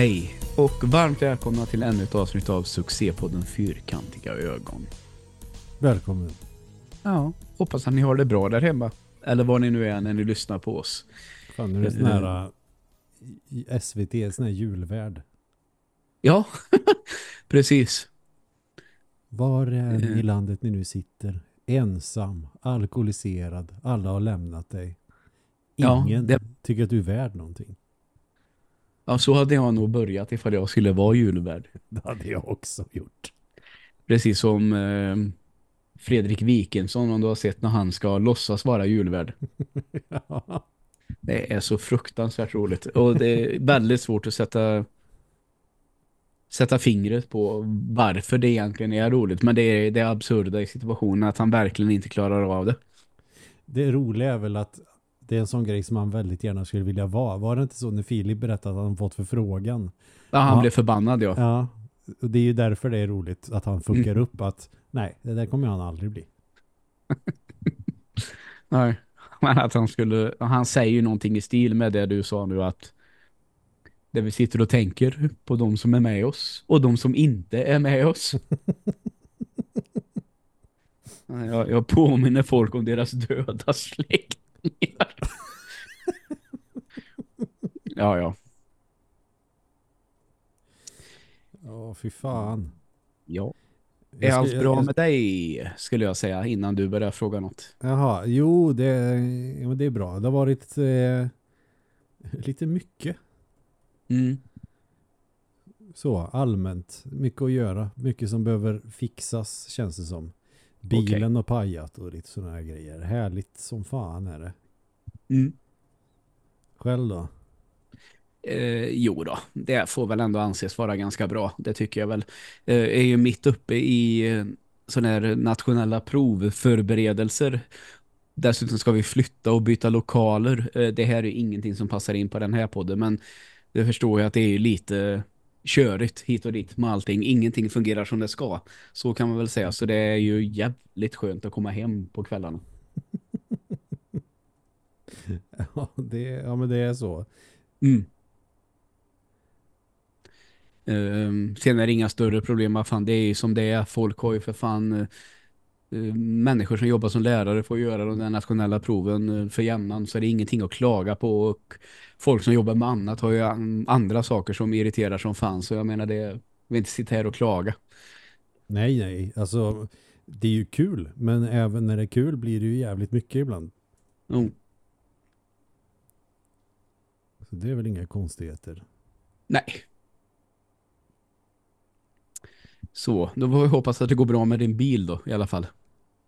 Hej och varmt välkomna till ännu ett avsnitt av succépodden Fyrkantiga ögon. Välkommen. Ja, hoppas att ni har det bra där hemma. Eller var ni nu är när ni lyssnar på oss. Fan, nu är det sån här i SVT, sån här julvärd. Ja, precis. Var är ni i Eh. landet ni nu sitter? Ensam, alkoholiserad, alla har lämnat dig. Ja, Ingen det- tycker att du är värd någonting. Ja, så hade jag nog börjat ifall jag skulle vara julvärd. Det hade jag också gjort. Precis som eh, Fredrik Wikingsson om du har sett när han ska låtsas vara julvärd. Ja. Det är så fruktansvärt roligt. Och det är väldigt svårt att sätta sätta fingret på varför det egentligen är roligt. Men det är det absurda i situationen att han verkligen inte klarar av det. Det roliga är väl att det är en sån grej som man väldigt gärna skulle vilja vara. Var det inte så när Filip berättade att han fått förfrågan? Ja, han Ja. blev förbannad, ja. Ja, och det är ju därför det är roligt att han funkar Mm. upp att nej, det där kommer han aldrig bli. Nej. Men att han skulle, han säger ju någonting i stil med det du sa nu att där vi sitter och tänker på de som är med oss och de som inte är med oss. Jag, jag påminner folk om deras döda släktingar. ja, ja. Ja, fy fan. ja. Är ska- allt bra jag- med dig, skulle jag säga, innan du börjar fråga något? Jaha, jo, det, ja, det är bra. Det har varit eh, lite mycket Mm. så allmänt. Mycket att göra. Mycket som behöver fixas känns det som. Bilen har pajat och lite sådana här grejer. Härligt som fan är det. Mm. Själv då? Eh, jo då, det får väl ändå anses vara ganska bra. Det tycker jag väl. Eh, är ju mitt uppe i eh, sådana här nationella provförberedelser. Dessutom ska vi flytta och byta lokaler. Eh, det här är ju ingenting som passar in på den här podden, men jag förstår ju att det är ju lite körigt hit och dit med allting. Ingenting fungerar som det ska. Så kan man väl säga. Så det är ju jävligt skönt att komma hem på kvällarna. Ja, det, ja men det är så. Mm. Um, sen är det inga större problem. Fan, det är ju som det är. Folk har ju för fan eh, människor som jobbar som lärare får göra de nationella proven eh, för jämnan så är det ingenting att klaga på och folk som jobbar med annat har ju an- andra saker som irriterar som fan så jag menar det vill inte sitta här och klaga. Nej, nej. Alltså, det är ju kul. Men även när det är kul blir det ju jävligt mycket ibland. Mm. Så det är väl inga konstigheter. Nej. Så, då får vi hoppas att det går bra med din bil då i alla fall.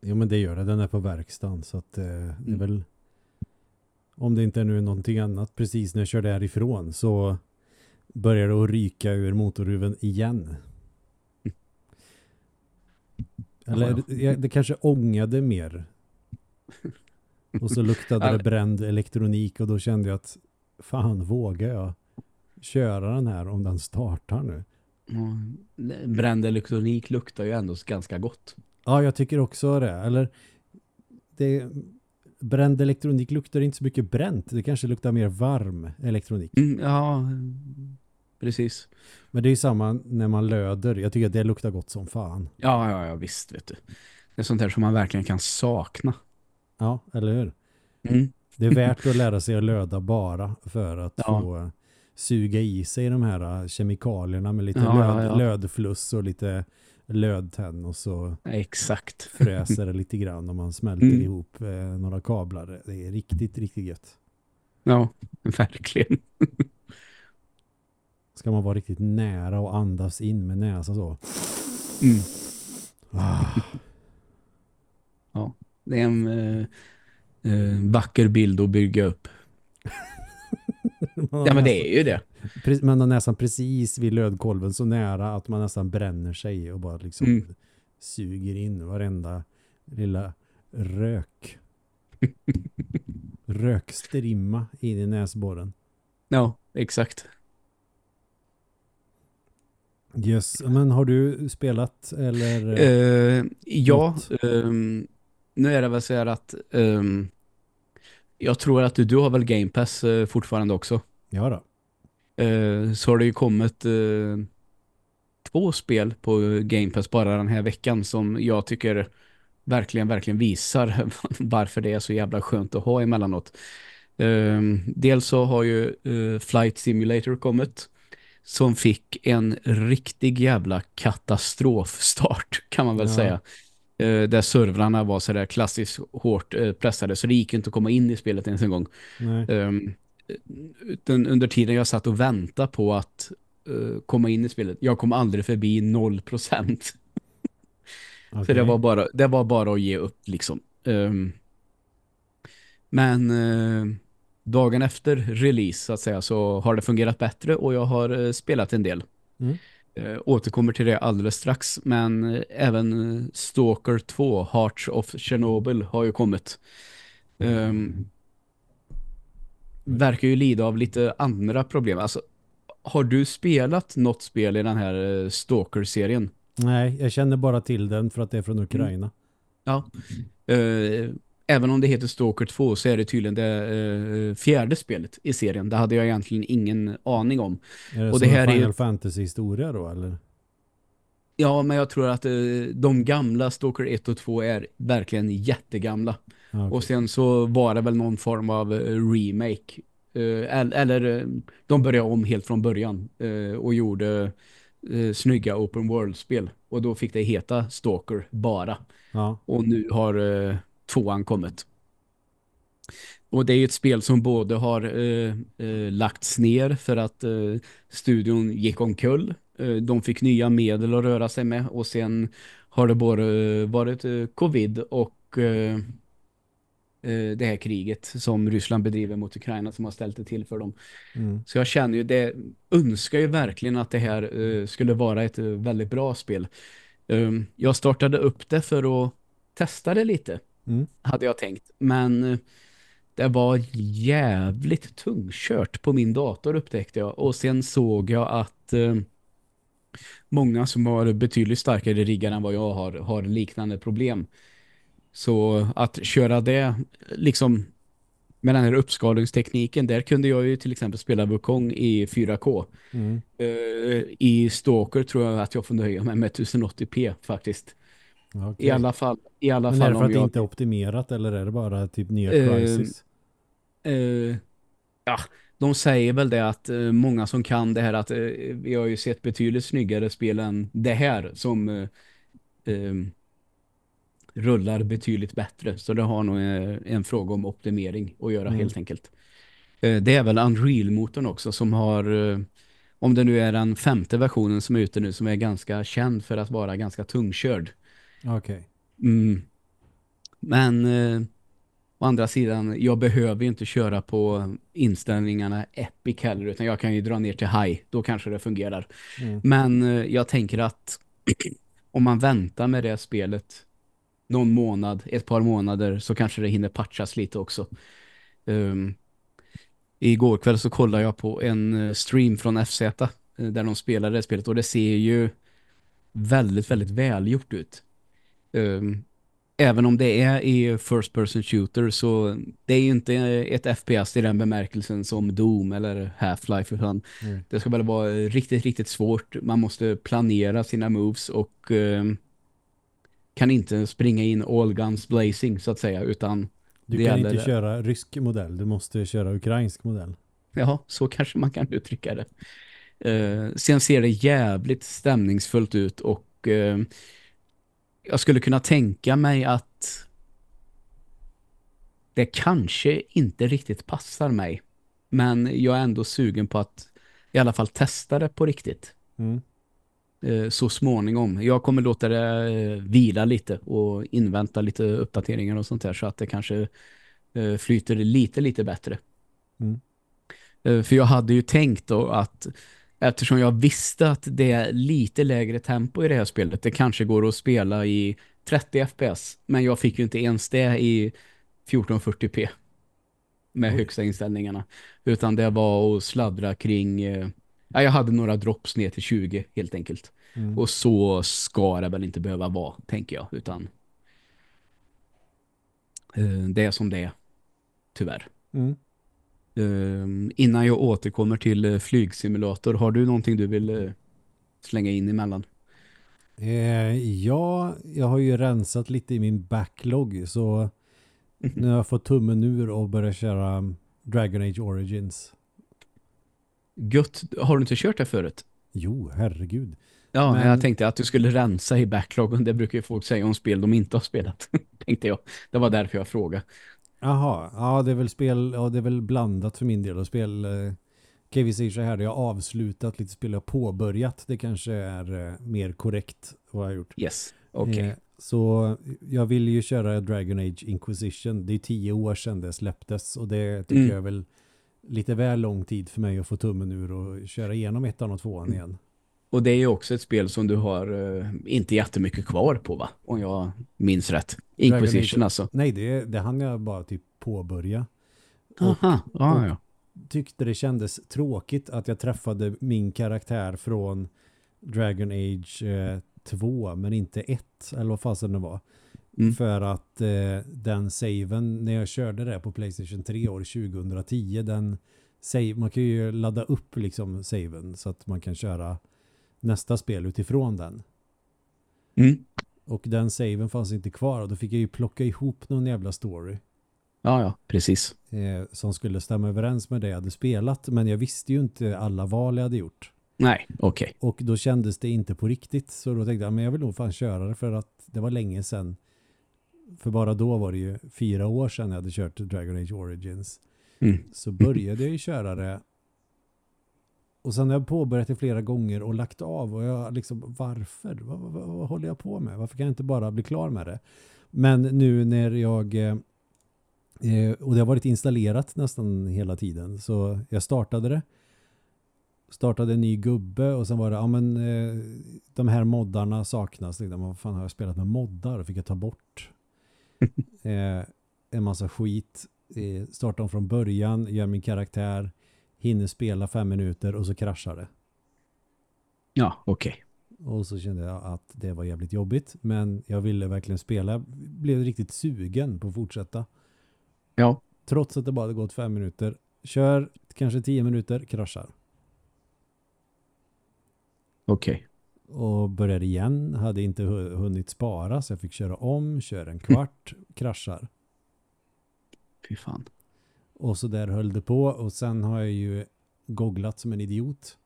Jo men det gör det. Den är på verkstaden så att eh, det är Mm. väl om det inte är nu någonting annat precis när jag kör därifrån så börjar det att ryka ur motorhuven igen. Eller det, det kanske ångade mer. Och så luktade det bränd elektronik och då kände jag att fan vågar jag köra den här om den startar nu? Mm. Bränd elektronik luktar ju ändå ganska gott. Ja, jag tycker också det. Eller det, bränd elektronik luktar inte så mycket bränt. Det kanske luktar mer varm elektronik. Mm, ja, precis. Men det är ju samma när man löder. Jag tycker att det luktar gott som fan. Ja, ja, ja, visst vet du. Det är sånt där som man verkligen kan sakna. Ja, eller hur? Mm. Det är värt att lära sig att löda bara för att Ja. få suga i sig de här kemikalierna med lite Ja, löd, ja. lödfluss och lite lödtenn och så Exakt. fräser det lite grann om man smälter Mm. ihop eh, några kablar. Det är riktigt, riktigt gött. Ja, verkligen. Ska man vara riktigt nära och andas in med näsan så. Mm. Ah. Det är en eh, eh, vacker bild att bygga upp. Ja, men det är ju det. Man har nästan precis vid lödkolven så nära att man nästan bränner sig och bara liksom Mm. suger in varenda lilla rök. Rökstrimma in i näsborren. Ja, exakt. Yes, men har du spelat eller? Eh, ja, ehm, nu är det väl så här att ehm, jag tror att du, du har väl Game Pass eh, fortfarande också. Ja då. eh, så har det ju kommit eh, två spel på Game Pass bara den här veckan som jag tycker verkligen, verkligen visar varför det är så jävla skönt att ha emellanåt. Um, dels så har ju uh, Flight Simulator kommit som fick en riktig jävla katastrofstart kan man väl ja. säga. Uh, där servrarna var sådär klassiskt hårt uh, pressade så det gick inte att komma in i spelet ens en gång. Um, utan under tiden jag satt och väntade på att uh, komma in i spelet, jag kom aldrig förbi 0%. Okay. Så det var, bara, det var bara att ge upp liksom. Um, men uh, dagen efter release så att säga så har det fungerat bättre och jag har uh, spelat en del. Mm. Uh, återkommer till det alldeles strax men uh, även Stalker 2 Hearts of Chernobyl har ju kommit. Um, verkar ju lida av lite andra problem. Alltså, har du spelat något spel i den här Stalker-serien? Nej, jag känner bara till den för att det är från Ukraina. Mm. Ja. Uh, även om det heter Stalker 2 så är det tydligen det uh, fjärde spelet i serien. Det hade jag egentligen ingen aning om. Är det och det här Final är Fantasy-historia då, eller? Ja, men jag tror att uh, de gamla Stalker 1 och 2 är verkligen jättegamla. Okay. Och sen så var det väl någon form av remake. eller, eller de började om helt från början och gjorde eh, snygga open world-spel. Och då fick det heta Stalker bara. Ja. Och nu har eh, tvåan kommit. Och det är ju ett spel som både har eh, eh, lagts ner för att eh, studion gick omkull. Eh, de fick nya medel att röra sig med och sen har det både varit eh, covid och det här kriget som Ryssland bedriver mot Ukraina som har ställt det till för dem. Mm. Så jag känner ju det, önskar ju verkligen att det här skulle vara ett väldigt bra spel. Um, jag startade upp det för att testa det lite, mm. hade jag tänkt. Men uh, det var jävligt tungkört på min dator upptäckte jag. Och sen såg jag att många som har betydligt starkare riggar än vad jag har, har liknande problem. Så att köra det liksom med den här uppskalningstekniken, där kunde jag ju till exempel spela Wukong i 4K. Mm. Uh, I Stalker tror jag att jag får nöja mig med 1080p faktiskt. Okay. I alla fall. I alla Men fall är det för att jag... det inte är optimerat eller är det bara typ nya uh, crisis? Uh, ja, de säger väl det att uh, många som kan det här att vi har ju sett betydligt snyggare spel än det här som uh, rullar betydligt bättre. Så det har nog eh, en fråga om optimering att göra mm. helt enkelt. Eh, det är väl Unreal-motorn också som har, eh, om det nu är den femte versionen som är ute nu, som är ganska känd för att vara ganska tungkörd. Okej. Okay. Mm. Men å andra sidan, jag behöver ju inte köra på inställningarna Epic heller, utan jag kan ju dra ner till High. Då kanske det fungerar. Mm. Men jag tänker att om man väntar med det spelet någon månad, ett par månader så kanske det hinner patchas lite också. Um, igår kväll så kollade jag på en eh, stream från FZ eh, där de spelade det spelet och det ser ju väldigt, väldigt välgjort ut. Um, även om det är i first person shooter så det är ju inte ett FPS i den bemärkelsen som Doom eller Half-Life utan mm. det ska väl vara riktigt, riktigt svårt. Man måste planera sina moves och um, kan inte springa in all guns blazing så att säga utan du kan inte köra rysk modell, du måste köra ukrainsk modell. Ja, så kanske man kan uttrycka det. Uh, sen ser det jävligt stämningsfullt ut och uh, jag skulle kunna tänka mig att det kanske inte riktigt passar mig. Men jag är ändå sugen på att i alla fall testa det på riktigt. Mm. Eh, så småningom. Jag kommer låta det eh, vila lite och invänta lite uppdateringar och sånt där så att det kanske eh, flyter lite, lite bättre. Mm. För jag hade ju tänkt då att eftersom jag visste att det är lite lägre tempo i det här spelet, det kanske går att spela i 30 fps, men jag fick ju inte ens det i 1440p med mm. högsta inställningarna, utan det var att sladdra kring Ja, jag hade några drops ner till 20 helt enkelt. Mm. Och så ska det väl inte behöva vara, tänker jag. Utan eh, det är som det är, tyvärr. Mm. Uh, innan jag återkommer till uh, flygsimulator, har du någonting du vill uh, slänga in emellan? Eh, ja, jag har ju rensat lite i min backlog så mm -hmm. nu har jag fått tummen ur och börjat köra Dragon Age Origins. Gött, har du inte kört det förut? Jo, herregud. Ja, Men... jag tänkte att du skulle rensa i backloggen. Det brukar ju folk säga om spel de inte har spelat. tänkte jag. Det var därför jag frågade. Jaha, ja det är väl spel, ja det är väl blandat för min del och spel eh, säga så här, jag har avslutat lite spel jag påbörjat. Det kanske är eh, mer korrekt vad jag har gjort. Yes, okej. Okay. Eh, så jag vill ju köra Dragon Age Inquisition. Det är tio år sedan det släpptes och det tycker mm. jag är väl lite väl lång tid för mig att få tummen ur och köra igenom ettan och tvåan mm. igen. Och det är ju också ett spel som du har uh, inte jättemycket kvar på va? Om jag minns rätt. Inquisition alltså. Nej, det, det hann jag bara typ påbörja. Aha, och, ah, ja. tyckte det kändes tråkigt att jag träffade min karaktär från Dragon Age eh, 2 men inte 1 eller vad fasen det var. Mm. För att eh, den saven när jag körde det på Playstation 3 år 2010 den save, man kan ju ladda upp liksom saven så att man kan köra nästa spel utifrån den. Mm. Och den saven fanns inte kvar och då fick jag ju plocka ihop någon jävla story. Ja, ja, precis. Eh, som skulle stämma överens med det jag hade spelat. Men jag visste ju inte alla val jag hade gjort. Nej, okej. Okay. Och då kändes det inte på riktigt. Så då tänkte jag, men jag vill nog fan köra det för att det var länge sedan. För bara då var det ju fyra år sedan jag hade kört Dragon Age Origins. Mm. Så började jag ju köra det och sen har jag påbörjat det flera gånger och lagt av. Och jag liksom, varför? Vad, vad, vad, håller jag på med? Varför kan jag inte bara bli klar med det? Men nu när jag... Eh, eh, och det har varit installerat nästan hela tiden. Så jag startade det. Startade en ny gubbe och sen var det, ja men eh, de här moddarna saknas. Liksom, vad fan har jag spelat med moddar? Fick jag ta bort eh, en massa skit. Eh, starta om från början, gör min karaktär hinner spela fem minuter och så kraschar det. Ja, okej. Okay. Och så kände jag att det var jävligt jobbigt. Men jag ville verkligen spela. Jag blev riktigt sugen på att fortsätta. Ja. Trots att det bara hade gått fem minuter. Kör kanske tio minuter, kraschar. Okej. Okay. Och började igen. Hade inte hunnit spara så jag fick köra om. Kör en kvart, kraschar. Fy fan. Och så där höll det på. Och sen har jag ju googlat som en idiot.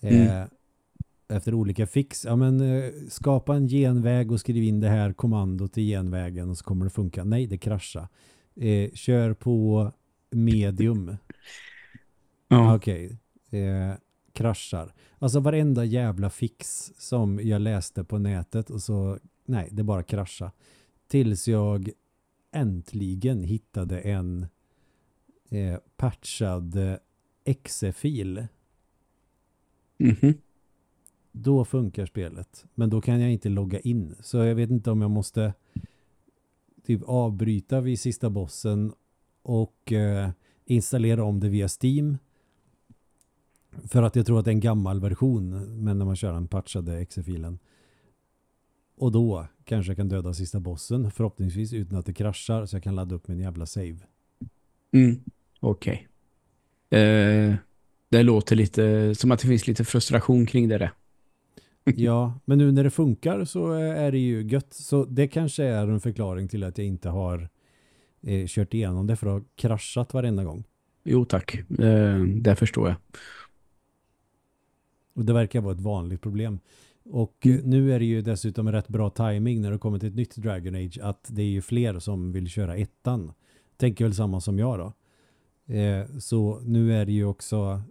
Mm. Eh, efter olika fix. Ja men eh, skapa en genväg och skriv in det här kommandot i genvägen och så kommer det funka. Nej, det kraschar. Eh, kör på medium. Ja. Okej. Okay. Eh, kraschar. Alltså varenda jävla fix som jag läste på nätet och så, nej, det bara krascha. Tills jag äntligen hittade en eh, patchad exe-fil. Mm -hmm. Då funkar spelet. Men då kan jag inte logga in. Så jag vet inte om jag måste typ avbryta vid sista bossen och eh, installera om det via Steam. För att jag tror att det är en gammal version men när man kör den patchade exe-filen. Och då kanske jag kan döda sista bossen förhoppningsvis utan att det kraschar så jag kan ladda upp min jävla save. Mm. Okej. Okay. Eh, det låter lite som att det finns lite frustration kring det. Där. ja, men nu när det funkar så är det ju gött. Så det kanske är en förklaring till att jag inte har eh, kört igenom det för att ha kraschat varenda gång. Jo tack, eh, det förstår jag. Och det verkar vara ett vanligt problem. Och mm. nu är det ju dessutom rätt bra timing när det kommer till ett nytt Dragon Age att det är ju fler som vill köra ettan. Tänker väl samma som jag då. Eh, så nu är det ju också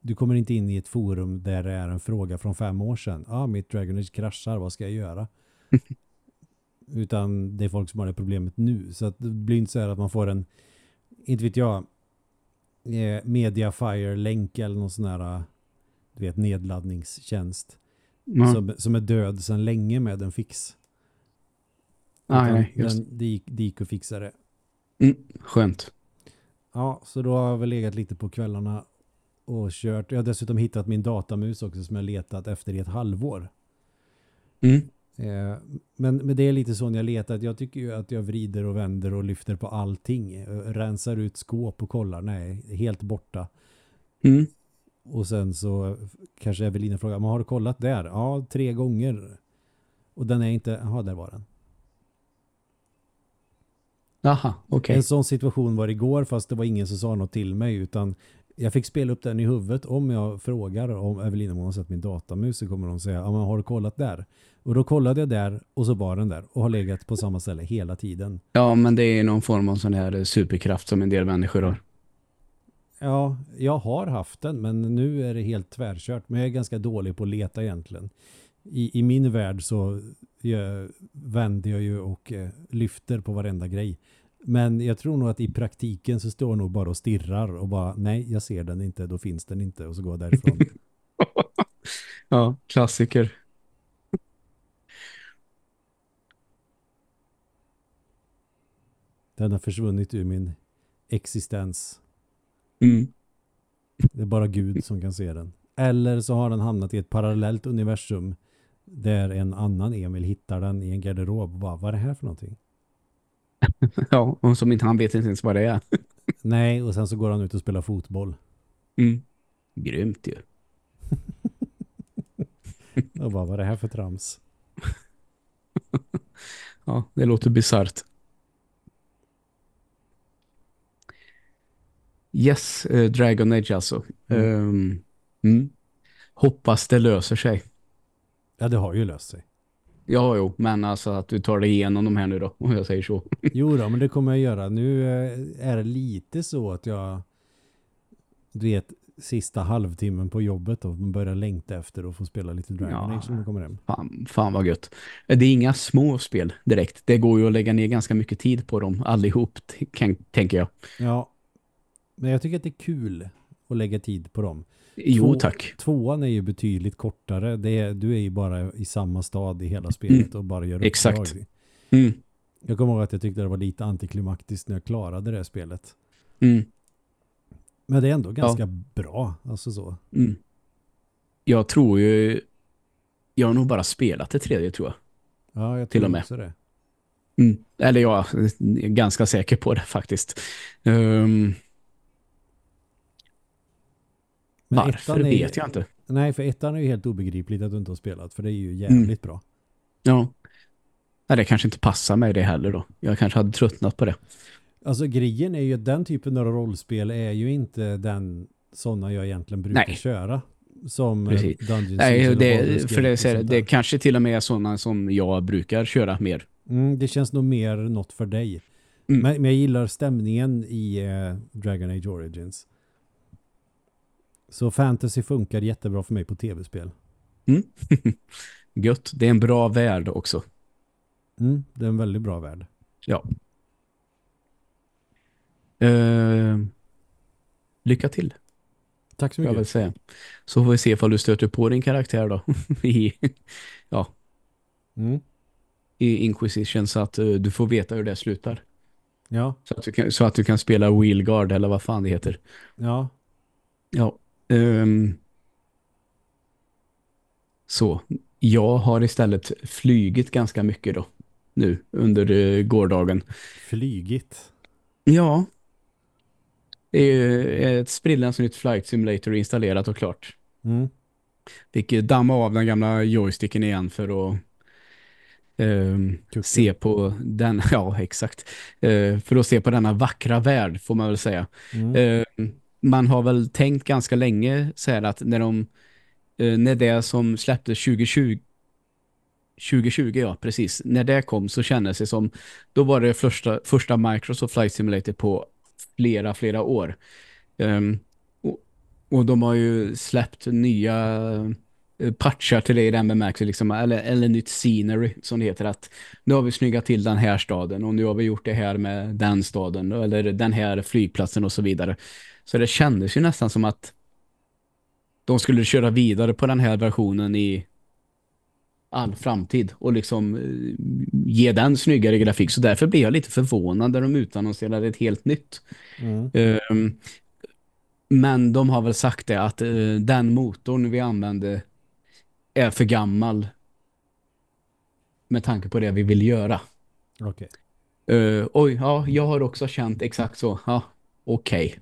du kommer inte in i ett forum där det är en fråga från fem år sedan. Ja, ah, mitt Dragon Age kraschar, vad ska jag göra? Utan det är folk som har det problemet nu. Så det blir inte så här att man får en, inte vet jag, eh, Mediafire-länk eller någon sån här du vet, nedladdningstjänst. Mm. Som, som är död sedan länge med en fix. Ah, nej, just. Den, det, gick, det gick att fixa det. Mm, skönt. Ja, så då har jag väl legat lite på kvällarna och kört. Jag har dessutom hittat min datamus också som jag letat efter i ett halvår. Mm. Eh, men, men det är lite så när jag letar. Jag tycker ju att jag vrider och vänder och lyfter på allting. Eh, rensar ut skåp och kollar. Nej, helt borta. Mm. Och sen så kanske Evelina frågar, men har du kollat där? Ja, tre gånger. Och den är inte, jaha, där var den. Aha. Okay. En sån situation var igår fast det var ingen som sa något till mig utan jag fick spela upp den i huvudet. Om jag frågar om Evelina har sett min datamus så kommer hon säga, ja men har du kollat där? Och då kollade jag där och så var den där och har legat på samma ställe hela tiden. Ja, men det är någon form av sån här superkraft som en del människor har. Ja, jag har haft den men nu är det helt tvärkört. Men jag är ganska dålig på att leta egentligen. I, i min värld så jag, vänder jag ju och eh, lyfter på varenda grej. Men jag tror nog att i praktiken så står jag nog bara och stirrar och bara nej, jag ser den inte, då finns den inte och så går jag därifrån. ja, klassiker. Den har försvunnit ur min existens. Mm. Det är bara Gud som kan se den. Eller så har den hamnat i ett parallellt universum där en annan Emil hittar den i en garderob och bara, vad är det här för någonting? ja, och som inte han vet inte ens vad det är. Nej, och sen så går han ut och spelar fotboll. Mm. Grymt ju. och bara, vad är det här för trams? ja, det låter bizart. Yes, uh, Dragon Age alltså. Mm. Um, mm. Hoppas det löser sig. Ja, det har ju löst sig. Ja, jo, men alltså att du tar dig igenom de här nu då, om jag säger så. jo då, men det kommer jag göra. Nu eh, är det lite så att jag du vet, sista halvtimmen på jobbet och man börjar längta efter att få spela lite Dragon Age när man kommer hem. Fan, fan vad gött. Det är inga små spel direkt. Det går ju att lägga ner ganska mycket tid på dem allihop, tänker jag. Ja, men jag tycker att det är kul att lägga tid på dem. Jo, Två, tack. Tvåan är ju betydligt kortare. Det är, du är ju bara i samma stad i hela spelet mm. och bara gör Exakt. Mm. Jag kommer ihåg att jag tyckte det var lite antiklimaktiskt när jag klarade det här spelet. Mm. Men det är ändå ganska ja. bra. Alltså så. Mm. Jag tror ju... Jag har nog bara spelat det tredje, tror jag. Ja, jag tror Till och med. också det. Mm. Eller jag är ganska säker på det faktiskt. Um, men Varför är, vet jag inte. Nej, för ettan är ju helt obegripligt att du inte har spelat. För det är ju jävligt mm. bra. Ja. Nej, det kanske inte passar mig det heller då. Jag kanske hade tröttnat på det. Alltså grejen är ju att den typen av rollspel är ju inte den sådana jag egentligen brukar Nej. köra. Som Precis. Dungeons Nej, det, för det, det, det kanske till och med är sådana som jag brukar köra mer. Mm, det känns nog mer något för dig. Mm. Men, men, jag gillar stämningen i eh, Dragon Age Origins. Så fantasy funkar jättebra för mig på tv-spel. Mm. Gött. Det är en bra värld också. Mm, det är en väldigt bra värld. Ja. Uh, lycka till. Tack så mycket. Jag vill säga. Så får vi se ifall du stöter på din karaktär då. I, ja. Mm. I Inquisition så att uh, du får veta hur det slutar. Ja. Så att, du kan, så att du kan spela Wheelguard eller vad fan det heter. Ja. Ja. Um, så, jag har istället flygit ganska mycket då. Nu, under uh, gårdagen. Flygit? Ja. Det är ett sprillans nytt Flight Simulator installerat och klart. Mm. Fick damma av den gamla joysticken igen för att um, se på den, ja exakt, uh, för att se på denna vackra värld får man väl säga. Mm. Uh, man har väl tänkt ganska länge så här att när de eh, när det som släpptes 2020 2020, ja precis. När det kom så kändes det som då var det första, första Microsoft Flight Simulator på flera, flera år. Um, och, och, de har ju släppt nya uh, patchar till det i den bemärkelsen, liksom, eller, eller nytt scenery som det heter. att Nu har vi snyggat till den här staden och nu har vi gjort det här med den staden eller den här flygplatsen och så vidare. Så det kändes ju nästan som att de skulle köra vidare på den här versionen i all framtid och liksom eh, ge den snyggare grafik. Så därför blir jag lite förvånad när de utannonserade ett helt nytt. Mm. Um, men de har väl sagt det att uh, den motorn vi använde är för gammal med tanke på det vi vill göra. Okej. Uh, oj, ja, jag har också känt exakt så. Ja, okej. Okay.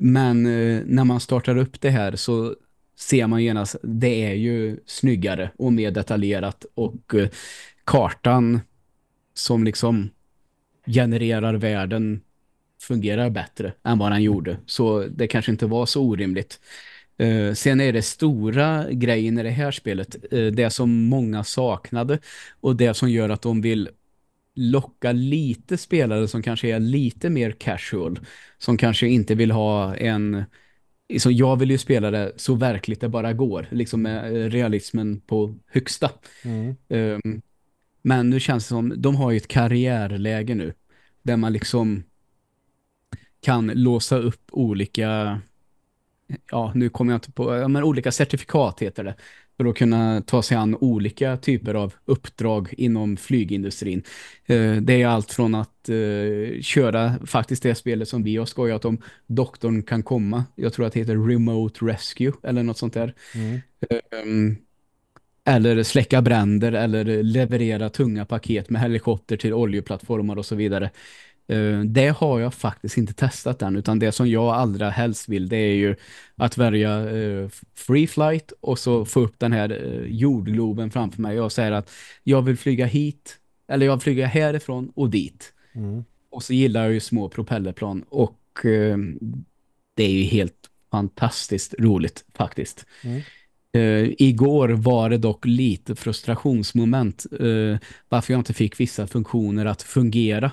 Men uh, när man startar upp det här så ser man genast, det är ju snyggare och mer detaljerat och uh, kartan som liksom genererar världen fungerar bättre än vad den gjorde. Så det kanske inte var så orimligt. Uh, sen är det stora grejen i det här spelet, uh, det som många saknade och det som gör att de vill locka lite spelare som kanske är lite mer casual, som kanske inte vill ha en så jag vill ju spela det så verkligt det bara går, liksom med eh, realismen på högsta. Mm. Um, men nu känns det som, de har ju ett karriärläge nu, där man liksom kan låsa upp olika ja, nu kommer jag inte på, ja, men olika certifikat heter det för att kunna ta sig an olika typer av uppdrag inom flygindustrin. Eh, det är allt från att eh, köra faktiskt det spelet som vi har skojat om, doktorn kan komma. Jag tror att det heter Remote Rescue eller något sånt där. Mm. Um, eller släcka bränder eller leverera tunga paket med helikopter till oljeplattformar och så vidare. Uh, det har jag faktiskt inte testat än utan det som jag allra helst vill det är ju att välja uh, free flight och så få upp den här uh, jordgloben framför mig och säga att jag vill flyga hit eller jag vill flyga härifrån och dit. Mm. Och så gillar jag ju små propellerplan och det är ju helt fantastiskt roligt faktiskt. Mm. Uh, igår var det dock lite frustrationsmoment uh, varför jag inte fick vissa funktioner att fungera.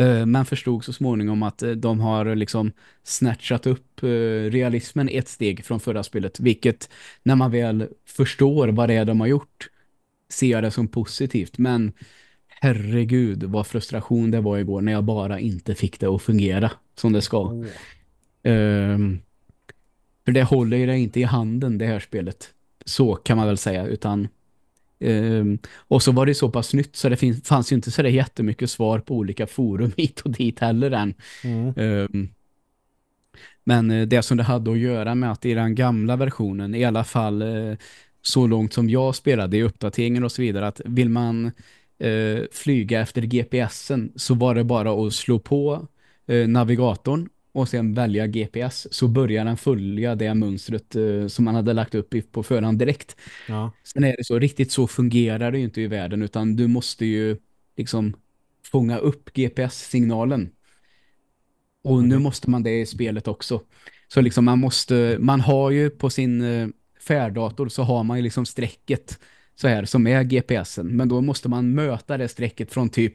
Uh, men förstod så småningom att de har liksom snatchat upp realismen ett steg från förra spelet. Vilket när man väl förstår vad det är de har gjort ser jag det som positivt. Men herregud vad frustration det var igår när jag bara inte fick det att fungera som det ska. Mm. För det håller ju det inte i handen det här spelet. Så kan man väl säga. Utan, um, och så var det så pass nytt så det fanns ju inte så jättemycket svar på olika forum hit och dit heller än. Mm. Um, men uh, det som det hade att göra med att i den gamla versionen, i alla fall uh, så långt som jag spelade i uppdateringen och så vidare, att vill man uh, flyga efter GPSen så var det bara att slå på navigatorn och sen välja GPS så börjar den följa det mönstret eh, som man hade lagt upp på förhand direkt. Ja. Sen är det så, riktigt så fungerar det ju inte i världen utan du måste ju liksom fånga upp GPS-signalen. Och mm. nu måste man det i spelet också. Så liksom man måste, man har ju på sin eh, färddator så har man ju liksom strecket så här som är GPSen. Men då måste man möta det strecket från typ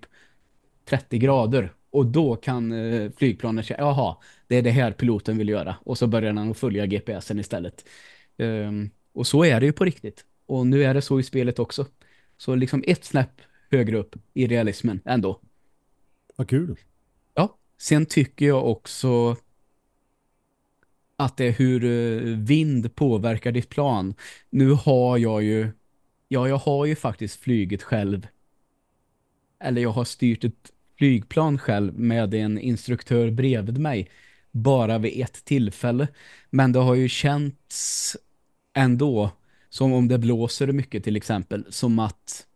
30 grader och då kan eh, flygplanet säga, jaha, det är det här piloten vill göra. Och så börjar han att följa GPSen istället. Um, och så är det ju på riktigt. Och nu är det så i spelet också. Så liksom ett snäpp högre upp i realismen ändå. Vad kul. Ja, sen tycker jag också att det är hur uh, vind påverkar ditt plan. Nu har jag ju ja, jag har ju faktiskt flyget själv. Eller jag har styrt ett flygplan själv med en instruktör bredvid mig bara vid ett tillfälle. Men det har ju känts ändå som om det blåser mycket till exempel som att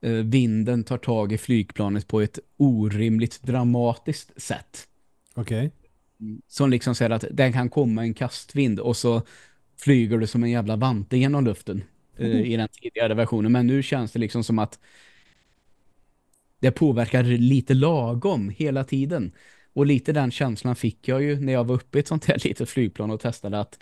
eh, vinden tar tag i flygplanet på ett orimligt dramatiskt sätt. Okej. Okay. Som liksom säger att den kan komma en kastvind och så flyger du som en jävla vante genom luften eh, mm. i den tidigare versionen. Men nu känns det liksom som att det påverkar lite lagom hela tiden. Och lite den känslan fick jag ju när jag var uppe i ett sånt här litet flygplan och testade att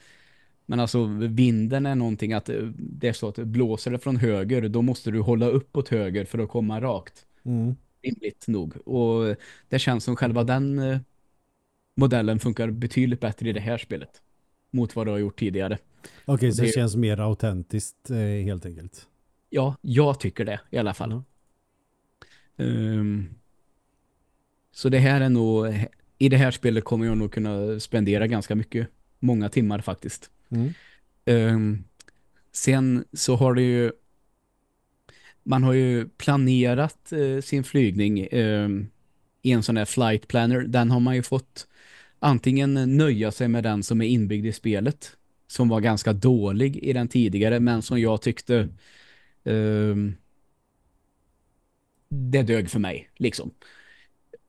men alltså vinden är någonting att eh, det är så att blåser det från höger då måste du hålla upp åt höger för att komma rakt. Mm. Rimligt nog. Och det känns som själva den eh, modellen funkar betydligt bättre i det här spelet mot vad du har gjort tidigare. Okej, okay, så det, det känns mer autentiskt eh, helt enkelt. Ja, jag tycker det i alla fall. Mm. Um, så det här är nog, i det här spelet kommer jag nog kunna spendera ganska mycket, många timmar faktiskt. Mm. Um, sen så har det ju, man har ju planerat uh, sin flygning um, i en sån här flight planner. Den har man ju fått antingen nöja sig med den som är inbyggd i spelet, som var ganska dålig i den tidigare, men som jag tyckte um, det dög för mig, liksom.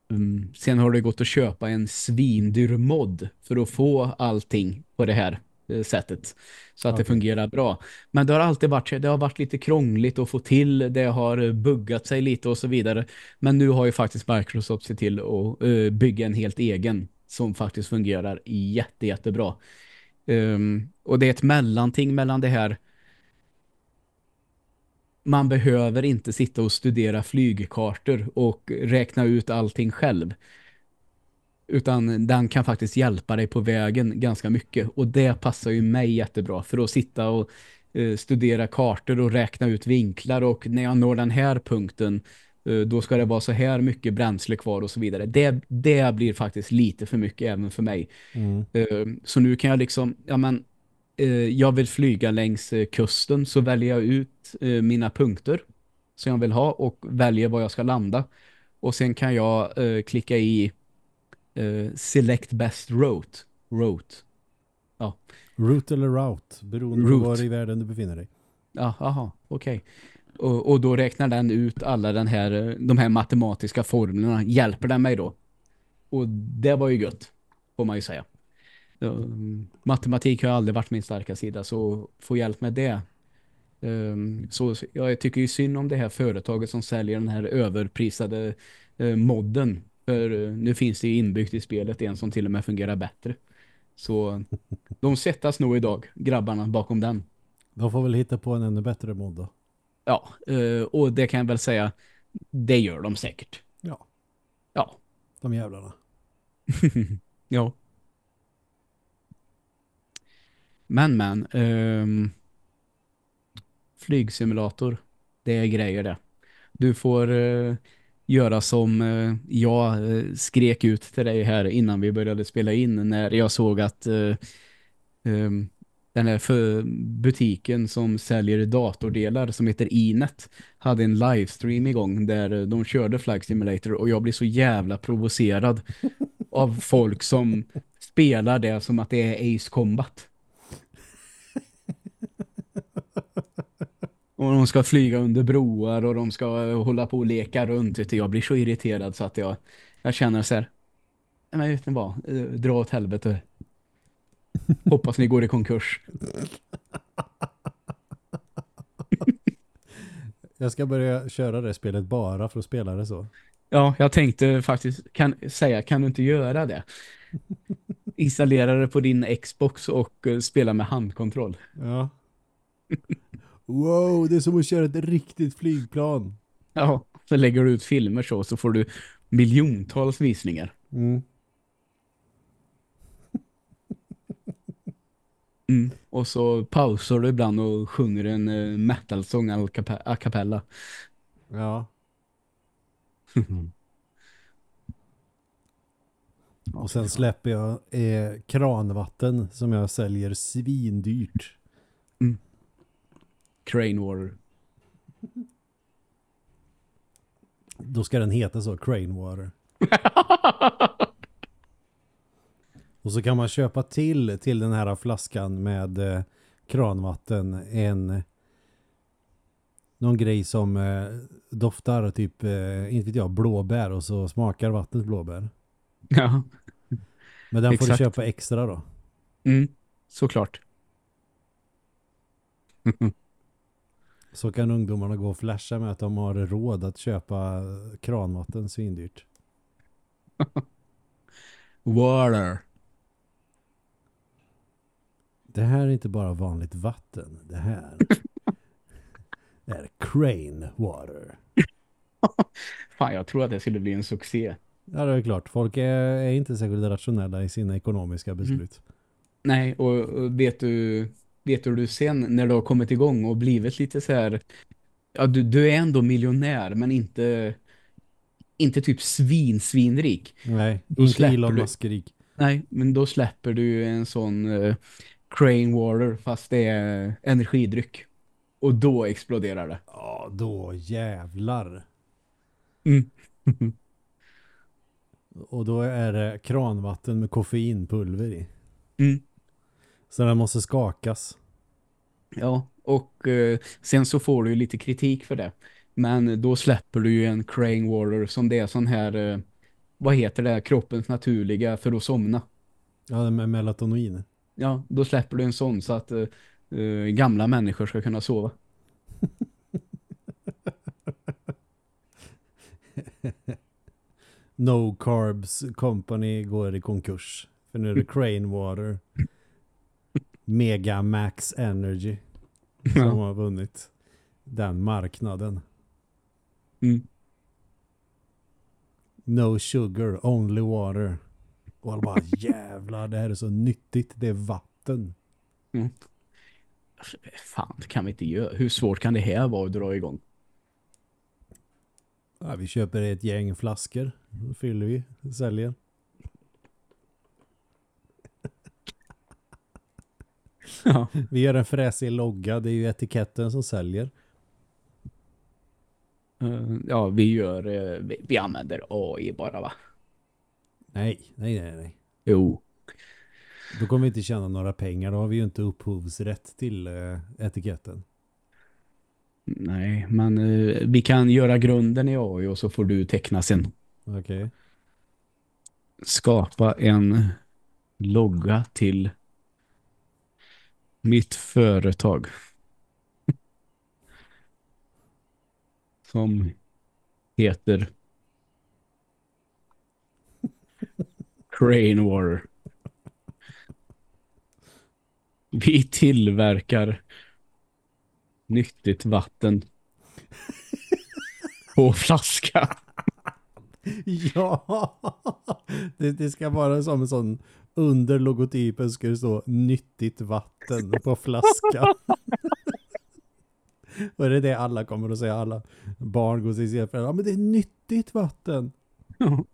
Um, sen har det gått att köpa en svindyr mod för att få allting på det här eh, sättet. Så att okay. det fungerar bra. Men det har alltid varit, det har varit lite krångligt att få till. Det har buggat sig lite och så vidare. Men nu har ju faktiskt Microsoft sett till att uh, bygga en helt egen som faktiskt fungerar jätte, jättebra. Um, och det är ett mellanting mellan det här man behöver inte sitta och studera flygkartor och räkna ut allting själv. Utan den kan faktiskt hjälpa dig på vägen ganska mycket. Och det passar ju mig jättebra för att sitta och eh, studera kartor och räkna ut vinklar. Och när jag når den här punkten eh, då ska det vara så här mycket bränsle kvar och så vidare. Det, det blir faktiskt lite för mycket även för mig. Mm. Eh, så nu kan jag liksom, ja men jag vill flyga längs eh, kusten så väljer jag ut eh, mina punkter som jag vill ha och väljer var jag ska landa. Och sen kan jag klicka i select best route. route. Ja. Route eller route, beroende route. på var i världen du befinner dig. Ja, aha, okej. Okay. Och, och, då räknar den ut alla den här, de här matematiska formlerna. Hjälper den mig då? Och det var ju gött, får man ju säga. Um, matematik har aldrig varit min starka sida så få hjälp med det. Um, så jag tycker ju synd om det här företaget som säljer den här överprisade uh, modden. För uh, nu finns det inbyggt i spelet en som till och med fungerar bättre. Så de sättas nog idag, grabbarna bakom den. De får väl hitta på en ännu bättre mod då. Ja, uh, och det kan jag väl säga, det gör de säkert. Ja. Ja. De jävlarna. ja. Men, men. Um, flygsimulator. Det är grejer det. Du får uh, göra som uh, jag uh, skrek ut till dig här innan vi började spela in. När jag såg att um, den här butiken som säljer datordelar som heter Inet hade en livestream igång där de körde Flight Simulator och jag blir så jävla provocerad av folk som spelar det som att det är Ace Combat. Och de ska flyga under broar och de ska hålla på och leka runt. Jag blir så irriterad så att jag, jag känner så här. Men vet ni vad? Eh, dra åt helvete. Hoppas ni går i konkurs. Jag ska börja köra det spelet bara för att spela det så. Ja, jag tänkte faktiskt kan, säga, kan du inte göra det? Installera det på din Xbox och uh, spela med handkontroll. Ja. Wow, det är som att köra ett riktigt flygplan. Ja, så lägger du ut filmer så så får du miljontals visningar. Mm. Mm. Och så pausar du ibland och sjunger en uh, metalsång a cappella. Ja. och sen släpper jag eh, kranvatten som jag säljer svindyrt. Mm. Crane Water. Då ska den heta så, Crane Water. Och så kan man köpa till till den här flaskan med eh, kranvatten en någon grej som eh, doftar typ, eh, inte vet jag, blåbär och så smakar vattnet blåbär. Ja. Men den får du köpa extra då. Mm, såklart. Så kan ungdomarna gå och flasha med att de har råd att köpa kranvatten svindyrt. Water. Det här är inte bara vanligt vatten. Det här är crane water. Fan, jag tror att det skulle bli en succé. Ja, det är klart. Folk är, är inte särskilt rationella i sina ekonomiska mm. beslut. Mm. Nej, och vet du vet du sen när du har kommit igång och blivit lite så här ja, du, du är ändå miljonär men inte inte typ svin, svinrik. Nej, då inte Elon Musk-rik. Nej, men då släpper du en sån uh, Crane Water fast det är energidryck. Och då exploderar det. Ja, då jävlar. Mm. och då är det kranvatten med koffeinpulver i. Mm. Så den måste skakas. Ja, och eh, sen så får du lite kritik för det. Men då släpper du ju en Crane Water som det är sån här, eh, vad heter det, kroppens naturliga för att somna. Ja, med melatonin. Ja, då släpper du en sån så att eh, eh, gamla människor ska kunna sova. no Carbs Company går i konkurs. För nu är det Crane Water. Mega Max Energy. Som Ja. har vunnit den marknaden. Mm. No sugar, only water. Och alla bara jävlar, det här är så nyttigt. Det är vatten. Fan, det kan vi inte göra. Hur svårt kan det här vara att dra igång? Ja, vi köper ett gäng flaskor. Då fyller vi, säljer. Ja. Vi gör en fräsig logga. Det är ju etiketten som säljer. Eh, ja, vi gör, eh, vi, använder AI bara va? Nej, nej, nej, nej. Jo. Då kommer vi inte tjäna några pengar. Då har vi ju inte upphovsrätt till eh, etiketten. Nej, men vi kan göra grunden i AI och så får du teckna sen. Okej. Skapa en logga till mitt företag. Som heter Crane Water. Vi tillverkar nyttigt vatten på flaska. Ja, det, det ska vara som en sån under logotypen ska det stå nyttigt vatten på flaska. Och det är det alla kommer att säga, alla barn går till sina föräldrar. Ja, men det är nyttigt vatten.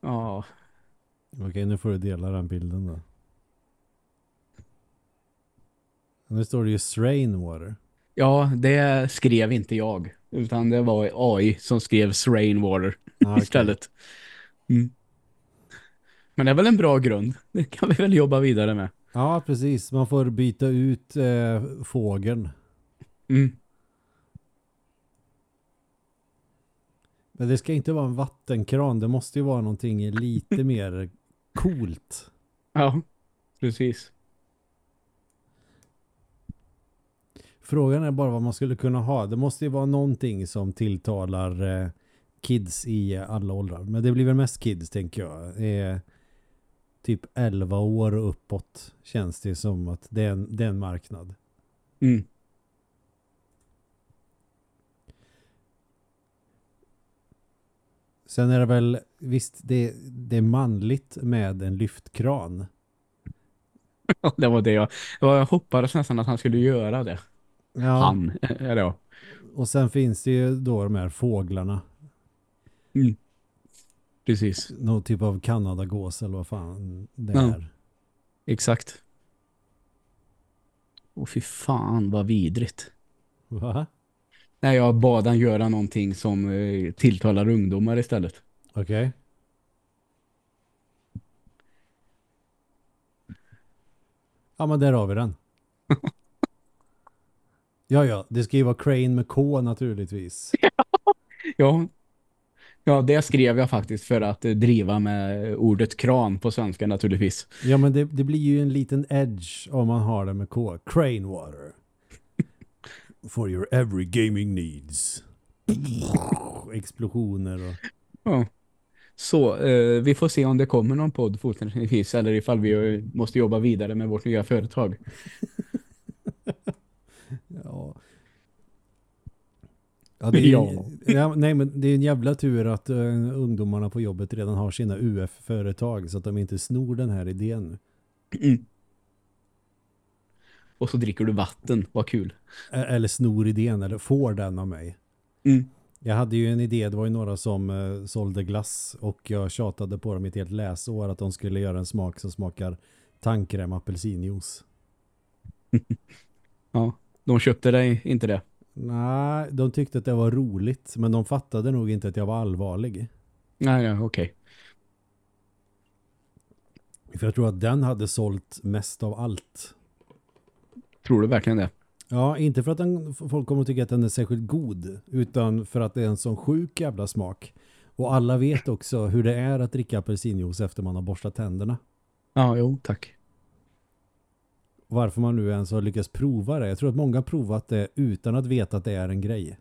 Ja, Okej, nu får du dela den bilden då. Nu står det ju Strain Water. Ja, det skrev inte jag. Utan det var AI som skrev Rainwater Ah, okej. istället. Mm. Men det är väl en bra grund. Det kan vi väl jobba vidare med. Ja, precis. Man får byta ut eh, fågeln. Mm. Men det ska inte vara en vattenkran. Det måste ju vara någonting lite mer coolt. Ja, precis. Frågan är bara vad man skulle kunna ha. Det måste ju vara någonting som tilltalar eh, kids i alla åldrar. Men det blir väl mest kids tänker jag. Eh, typ 11 år och uppåt känns det som att det är en, det är en marknad. Mm. Sen är det väl, visst det, det är manligt med en lyftkran. Ja, det var det jag... Jag hoppades nästan att han skulle göra det. Ja, Han, ja. och sen finns det ju då de här fåglarna. Mm. Precis, Någon typ av kanadagås eller vad fan det Ja. är. exakt. Och fy fan vad vidrigt. Va? Nej, jag bad han göra någonting som eh, tilltalar ungdomar istället. Okej. Ja men där har vi den. Ja ja, det ska ju vara Crane med K naturligtvis. Ja. ja, det skrev jag faktiskt för att driva med ordet kran på svenska naturligtvis. Ja men det, det blir ju en liten edge om man har det med K. Crane water. For your every gaming needs. Explosioner och... Ja. Så eh, vi får se om det kommer någon podd fortsättningsvis eller ifall vi måste jobba vidare med vårt nya företag. Ja. Ja, det är, Ja. ja. nej, men det är en jävla tur att uh, ungdomarna på jobbet redan har sina UF-företag så att de inte snor den här idén. Mm. Och så dricker du vatten, vad kul. Eller snor idén, eller får den av mig. Mm. Jag hade ju en idé, det var ju några som uh, sålde glass och jag tjatade på dem i ett helt läsår att de skulle göra en smak som smakar tandkräm apelsinjuice. Ja, de köpte dig inte det. Nej, de tyckte att det var roligt men de fattade nog inte att jag var allvarlig. Nej, ja, okej. För jag tror att den hade sålt mest av allt. Tror du verkligen det? Ja, inte för att den, folk kommer att tycka att den är särskilt god, utan för att det är en sån sjuk jävla smak. Och alla vet också hur det är att dricka apelsinjuice efter man har borstat tänderna. Ja, jo, tack. Varför man nu ens har lyckats prova det. Jag tror att många har provat det utan att veta att det är en grej.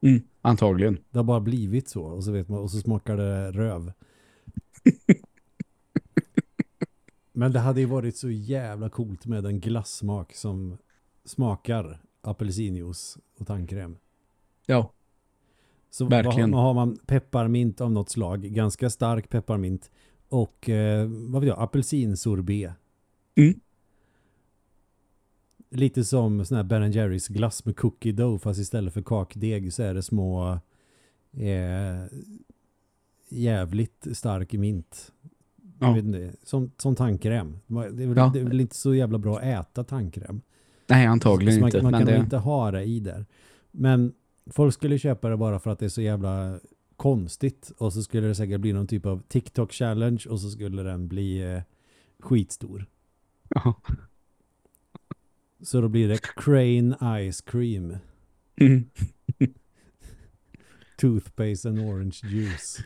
Mm, antagligen. Det har bara blivit så och så, vet man, och så smakar det röv. Men det hade ju varit så jävla coolt med en glassmak som smakar apelsinjuice och tandkräm. Ja. Så Verkligen. Vad, har man pepparmint av något slag, ganska stark pepparmint och eh, vad vet jag, apelsinsorbet. Mm. Lite som sån här Ben Jerrys glass med cookie dough fast istället för kakdeg så är det små eh, jävligt stark mint. Ja. Inte, som, som tandkräm. Det är, väl, Ja. det är väl inte så jävla bra att äta tandkräm. Nej, antagligen Så man, inte. man kan det... inte ha det i där. Men folk skulle köpa det bara för att det är så jävla konstigt. Och så skulle det säkert bli någon typ av TikTok-challenge och så skulle den bli eh, skitstor. Ja. Så då blir det Crane Ice Cream. Mm. Toothpaste and orange juice.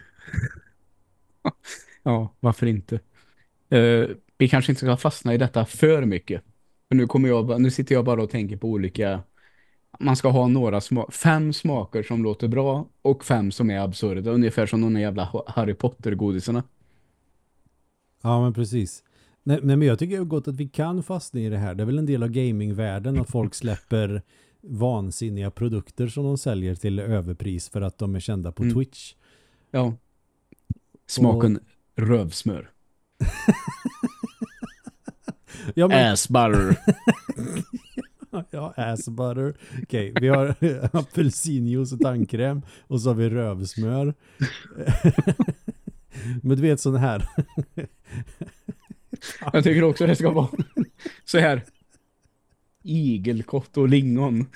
ja, varför inte? Eh, vi kanske inte ska fastna i detta för mycket. För nu, kommer jag, nu sitter jag bara och tänker på olika... Man ska ha några sma fem smaker som låter bra och fem som är absurda. Ungefär som de jävla Harry Potter-godisarna. Ja, men precis. Nej, nej, men jag tycker det är gott att vi kan fastna i det här. Det är väl en del av gamingvärlden att folk släpper vansinniga produkter som de säljer till överpris för att de är kända på Mm. Twitch. Ja. Smaken rövsmör. Ja, men, Ass butter. ja, ass butter. Okej, vi har apelsinjuice och tandkräm och så har vi rövsmör. men du vet sån här. Jag tycker också det ska vara så här. Igelkott och lingon.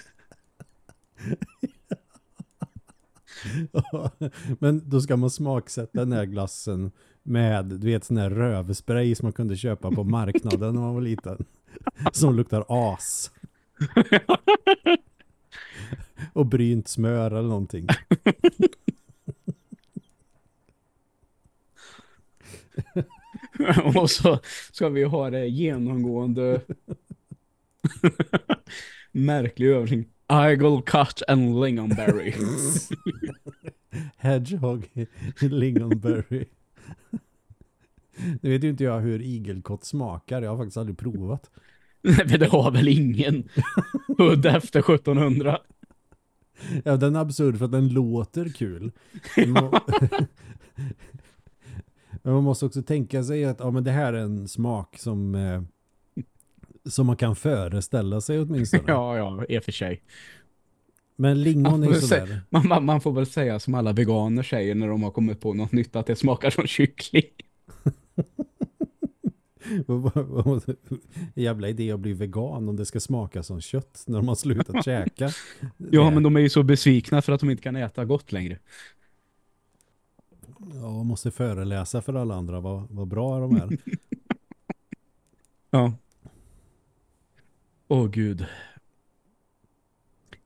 Men då ska man smaksätta den här glassen med, du vet, sån här rövspray som man kunde köpa på marknaden när man var liten. Som luktar as. Och brynt smör eller någonting. och så ska vi ha det genomgående märklig övning. Igel cut and lingonberry. Hedgehog lingonberry. Nu vet ju inte jag hur igelkott smakar. Jag har faktiskt aldrig provat. Nej, men det har väl ingen. Udda efter 1700. Ja, den är absurd för att den låter kul. Men man- måste också tänka sig att ja, men det här är en smak som, eh, som man kan föreställa sig åtminstone. Ja, ja, i och för sig. Men lingon är ju sådär. Man, man, man får väl säga som alla veganer säger när de har kommit på något nytt att det smakar som kyckling. Jävla idé att bli vegan om det ska smaka som kött när de har slutat käka. Ja, men de är ju så besvikna för att de inte kan äta gott längre. Ja, måste föreläsa för alla andra vad, vad bra de är. Ja. Åh gud.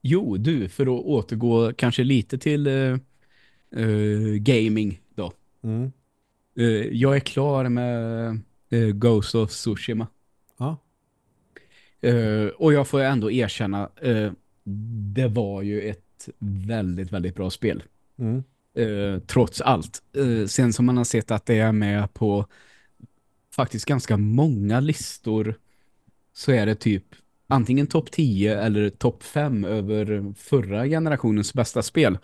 Jo, du, för att återgå kanske lite till eh, eh, gaming då. Mm. Eh, jag är klar med Ghost of Tsushima. Ja. Och jag får ändå erkänna, det var ju ett väldigt, väldigt bra spel. Mm. Eh, trots allt. Eh, sen som man har sett att det är med på faktiskt ganska många listor så är det typ antingen topp 10 eller topp 5 över förra generationens bästa spel.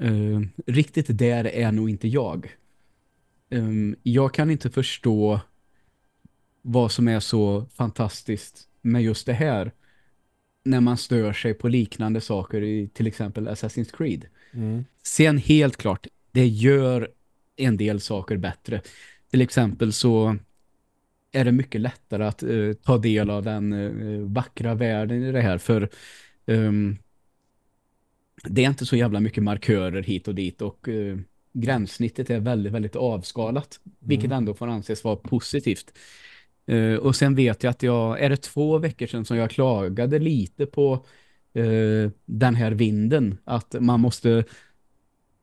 Eh, riktigt där är nog inte jag. Ehm, jag kan inte förstå vad som är så fantastiskt med just det här när man stör sig på liknande saker i till exempel Assassin's Creed. Mm. Sen helt klart, det gör en del saker bättre. Till exempel så är det mycket lättare att eh, ta del av den eh, vackra världen i det här för ehm, det är inte så jävla mycket markörer hit och dit och eh, gränssnittet är väldigt, väldigt avskalat. Mm. Vilket ändå får anses vara positivt. Uh, och sen vet jag att jag, är det två veckor sedan som jag klagade lite på uh, den här vinden. Att man måste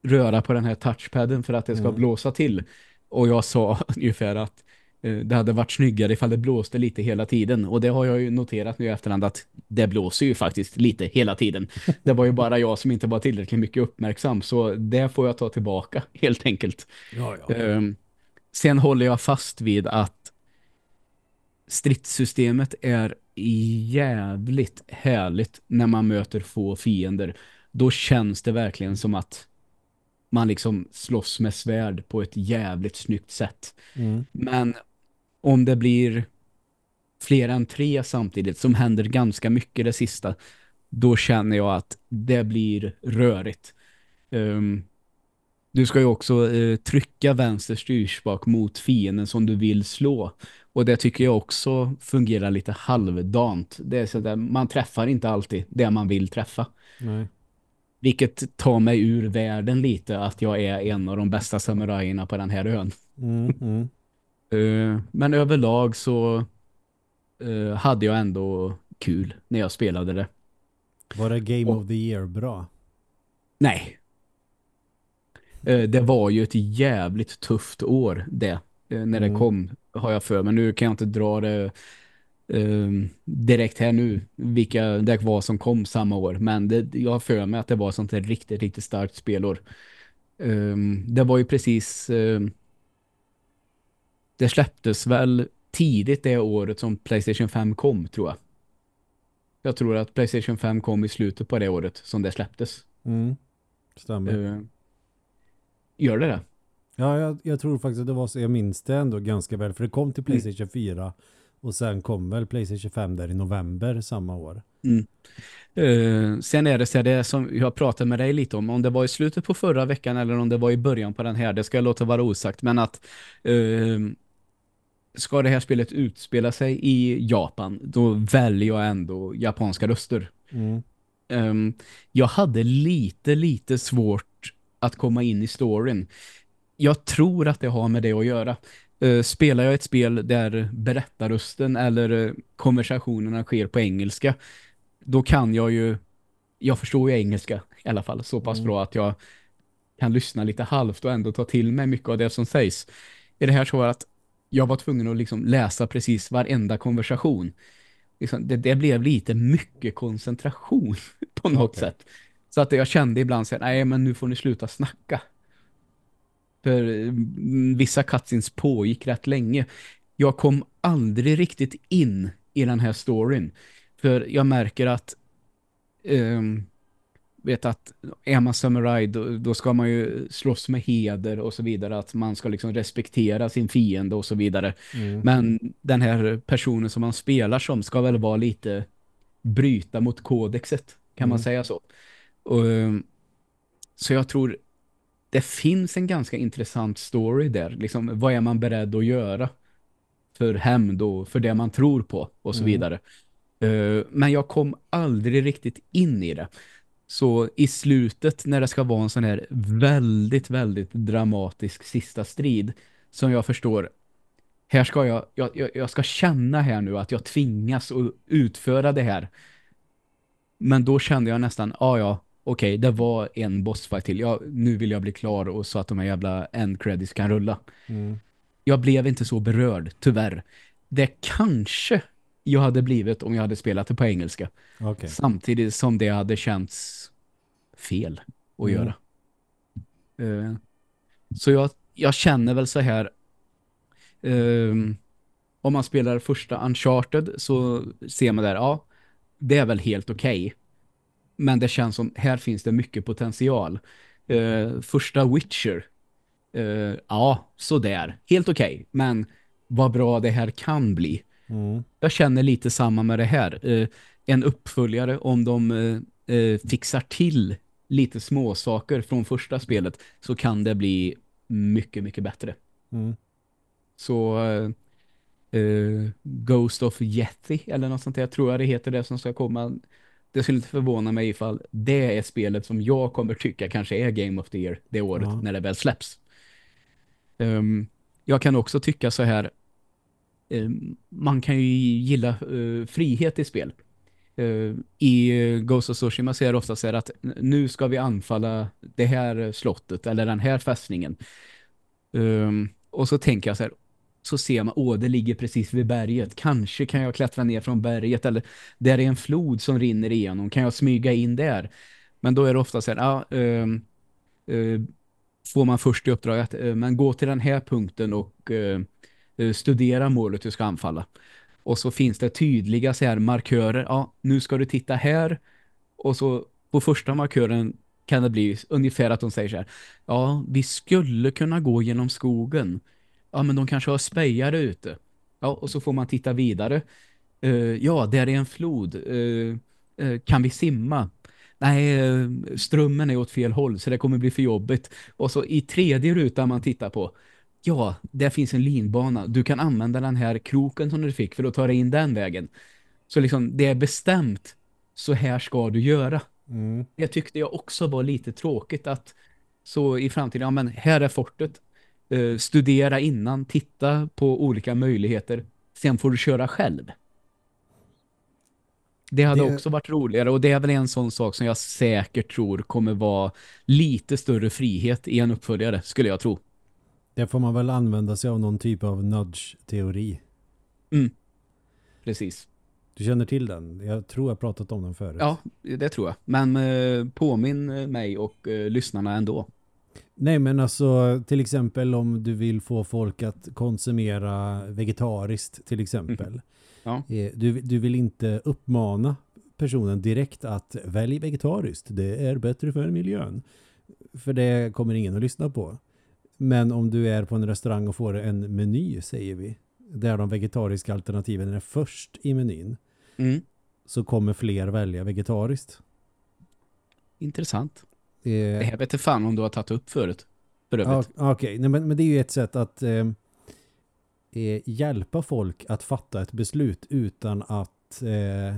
röra på den här touchpadden för att det ska Mm. blåsa till. Och jag sa ungefär att uh, det hade varit snyggare ifall det blåste lite hela tiden. Och det har jag ju noterat nu i efterhand att det blåser ju faktiskt lite hela tiden. Det var ju bara jag som inte var tillräckligt mycket uppmärksam. Så det får jag ta tillbaka helt enkelt. Ja, ja. Ehm, sen håller jag fast vid att stridssystemet är jävligt härligt när man möter få fiender. Då känns det verkligen som att man liksom slåss med svärd på ett jävligt snyggt sätt. Mm. Men om det blir fler än tre samtidigt som händer ganska mycket det sista då känner jag att det blir rörigt. Ehm, du ska ju också eh, trycka vänster styrspak mot fienden som du vill slå. Och det tycker jag också fungerar lite halvdant. Det är så där, man träffar inte alltid det man vill träffa. Nej. Vilket tar mig ur världen lite att jag är en av de bästa samurajerna på den här ön. Mm. Mm. Eh, men överlag så eh, hade jag ändå kul när jag spelade det. Var det Game Och- of the Year bra? Nej. Eh, Det var ju ett jävligt tufft år det. När det Mm. kom har jag för. Men nu kan jag inte dra det eh, direkt här nu. Vilka det var som kom samma år. Men det, jag har för mig att det var sånt här riktigt, riktigt starkt spelår. Eh, Det var ju precis... eh, Det släpptes väl tidigt det året som Playstation 5 kom tror jag. Jag tror att Playstation 5 kom i slutet på det året som det släpptes. Mm. Stämmer. Eh, gör det det? Ja, jag, jag tror faktiskt att det var så. Jag minns det ändå ganska väl. För det kom till Mm. Playstation 4. Och sen kom väl Playstation 5 där i november samma år. Eh, sen är det så här, det som jag pratade med dig lite om, om det var i slutet på förra veckan eller om det var i början på den här, det ska jag låta vara osagt, men att eh, ska det här spelet utspela sig i Japan, då väljer jag ändå japanska röster. Mm. Ehm, jag hade lite, lite svårt att komma in i storyn. Jag tror att det har med det att göra. Eh, spelar jag ett spel där berättarrösten eller uh, konversationerna sker på engelska, då kan jag ju, jag förstår ju engelska i alla fall så pass Mm. bra att jag kan lyssna lite halvt och ändå ta till mig mycket av det som sägs. I det här så att jag var tvungen att liksom läsa precis varenda konversation. Liksom, det, det blev lite mycket koncentration på något Okej. sätt. Så att jag kände ibland så här, nej men nu får ni sluta snacka. För mm, vissa cutscenes pågick rätt länge. Jag kom aldrig riktigt in i den här storyn. För jag märker att ehm, vet att är man samurai då, då ska man ju slåss med heder och så vidare. Att man ska liksom respektera sin fiende och så vidare. Mm. Men den här personen som man spelar som ska väl vara lite bryta mot kodexet, kan man Mm. säga så. Och, um, så jag tror det finns en ganska intressant story där. Liksom, vad är man beredd att göra för hämnd och för det man tror på och så Mm. vidare. Uh, men jag kom aldrig riktigt in i det. Så i slutet när det ska vara en sån här väldigt, väldigt dramatisk sista strid som jag förstår här ska jag, jag, jag, ska känna här nu att jag tvingas att utföra det här. Men då kände jag nästan, ja ja, okej, det var en bossfight till. Ja, nu vill jag bli klar och så att de här jävla end credits kan rulla. Mm. Jag blev inte så berörd, tyvärr. Det kanske jag hade blivit om jag hade spelat det på engelska. Okej. Samtidigt som det hade känts fel att Mm. göra. Eh, så jag, jag känner väl så här ehm, om man spelar första Uncharted så ser man där, ja, det är väl helt okej. Men det känns som, här finns det mycket potential. Eh, första Witcher, eh, ja, så där, helt okej. Men vad bra det här kan bli. Mm. Jag känner lite samma med det här. Eh, en uppföljare om de eh, fixar till lite små saker från första spelet så kan det bli mycket, mycket bättre. Mm. Så Ghost of Yeti eller något sånt där tror jag det heter det som ska komma. Det skulle inte förvåna mig ifall det är spelet som jag kommer tycka kanske är Game of the Year det året ja. när det väl släpps. Um, jag kan också tycka så här um, man kan ju gilla uh, frihet i spel. Uh, I Ghost of Tsushima ser ofta så att nu ska vi anfalla det här slottet eller den här fästningen. Um, och så tänker jag så här, så ser man, åh det ligger precis vid berget. Kanske kan jag klättra ner från berget eller där är en flod som rinner igenom. Kan jag smyga in där? Men då är det ofta så här, ja, äh, äh, får man först i uppdrag att äh, men gå till den här punkten och eh, studera målet du ska anfalla. Och så finns det tydliga så här markörer. Ja, nu ska du titta här. Och så på första markören kan det bli ungefär att de säger så här. Ja, vi skulle kunna gå genom skogen ja men de kanske har spejare ute. Ja, och så får man titta vidare. Uh, ja, där är en flod. Uh, uh, kan vi simma? Nej, strömmen är åt fel håll så det kommer bli för jobbigt. Och så i tredje rutan man tittar på. Ja, där finns en linbana. Du kan använda den här kroken som du fick för att ta dig in den vägen. Så liksom, det är bestämt. Så här ska du göra. Mm. Det tyckte jag också var lite tråkigt att så i framtiden, ja men här är fortet eh, studera innan, titta på olika möjligheter. Sen får du köra själv. Det hade det... också varit roligare och det är väl en sån sak som jag säkert tror kommer vara lite större frihet i en uppföljare, skulle jag tro. Det får man väl använda sig av någon typ av nudge-teori. Mm. Precis. Du känner till den? Jag tror jag pratat om den förut. Ja, det tror jag. Men eh, påminn mig och eh, lyssnarna ändå. Nej men alltså till exempel om du vill få folk att konsumera vegetariskt till exempel. Mm. Ja. Eh, du, du vill inte uppmana personen direkt att välj vegetariskt. Det är bättre för miljön. För det kommer ingen att lyssna på. Men om du är på en restaurang och får en meny säger vi. Där de vegetariska alternativen är först i menyn. Mm. Så kommer fler välja vegetariskt. Intressant. Eh, det här vet jag fan om du har tagit upp förut. För ja, Okej, okay. men, men det är ju ett sätt att eh, eh, hjälpa folk att fatta ett beslut utan att eh,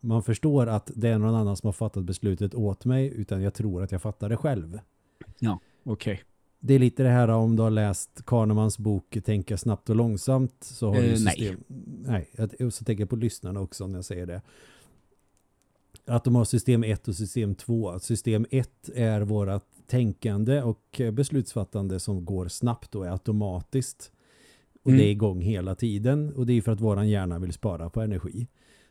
man förstår att det är någon annan som har fattat beslutet åt mig utan jag tror att jag fattar det själv. Ja, okej. Okay. Det är lite det här om du har läst Kahnemans bok Tänka snabbt och långsamt så har du system... Nej. Nej, så tänker jag på lyssnarna också när jag säger det att de har system 1 och system 2. System 1 är vårat tänkande och beslutsfattande som går snabbt och är automatiskt. Och mm. det är igång hela tiden. Och det är för att våran hjärna vill spara på energi.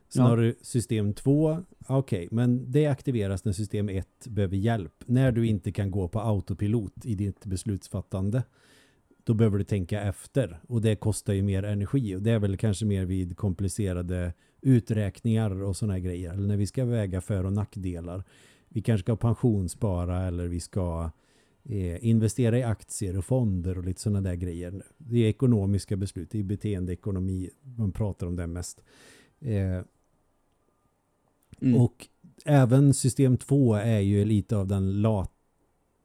Sen ja. har du system 2. Okej, okay, men det aktiveras när system 1 behöver hjälp. När du inte kan gå på autopilot i ditt beslutsfattande. Då behöver du tänka efter. Och det kostar ju mer energi. Och det är väl kanske mer vid komplicerade uträkningar och sådana grejer. Eller när vi ska väga för- och nackdelar. Vi kanske ska pensionsspara eller vi ska eh, investera i aktier och fonder och lite sådana där grejer. Det är ekonomiska beslut, det är beteendeekonomi, man pratar om det mest. Eh, mm. Och även system 2 är ju lite av den lat,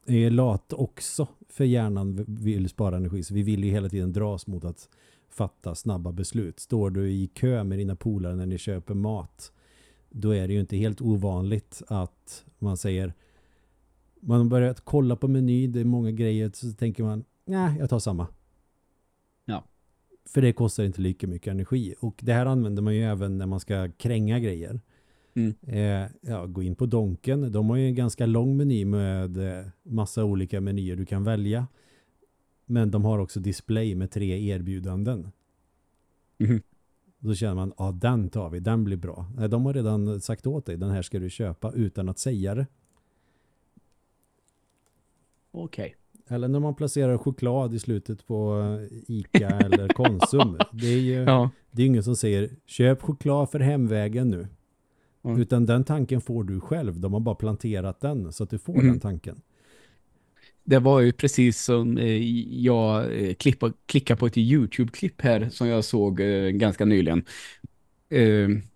är lat också för hjärnan vill spara energi. Så vi vill ju hela tiden dras mot att fatta snabba beslut. Står du i kö med dina polare när ni köper mat då är det ju inte helt ovanligt att man säger man har börjat kolla på meny, det är många grejer så tänker man, nej jag tar samma. Ja. För det kostar inte lika mycket energi. Och det här använder man ju även när man ska kränga grejer. Mm. Eh, ja, gå in på Donken. De har ju en ganska lång meny med eh, massa olika menyer du kan välja. Men de har också display med tre erbjudanden. Mm. Då känner man, ja den tar vi, den blir bra. De har redan sagt åt dig, den här ska du köpa utan att säga det. Okej. Okay. Eller när man placerar choklad i slutet på Ica eller Konsum. Det är ju ja. det är ingen som säger, köp choklad för hemvägen nu. Mm. Utan den tanken får du själv. De har bara planterat den så att du får mm. den tanken det var ju precis som eh, jag eh, klippa, klickade på ett YouTube-klipp här som jag såg eh, ganska nyligen.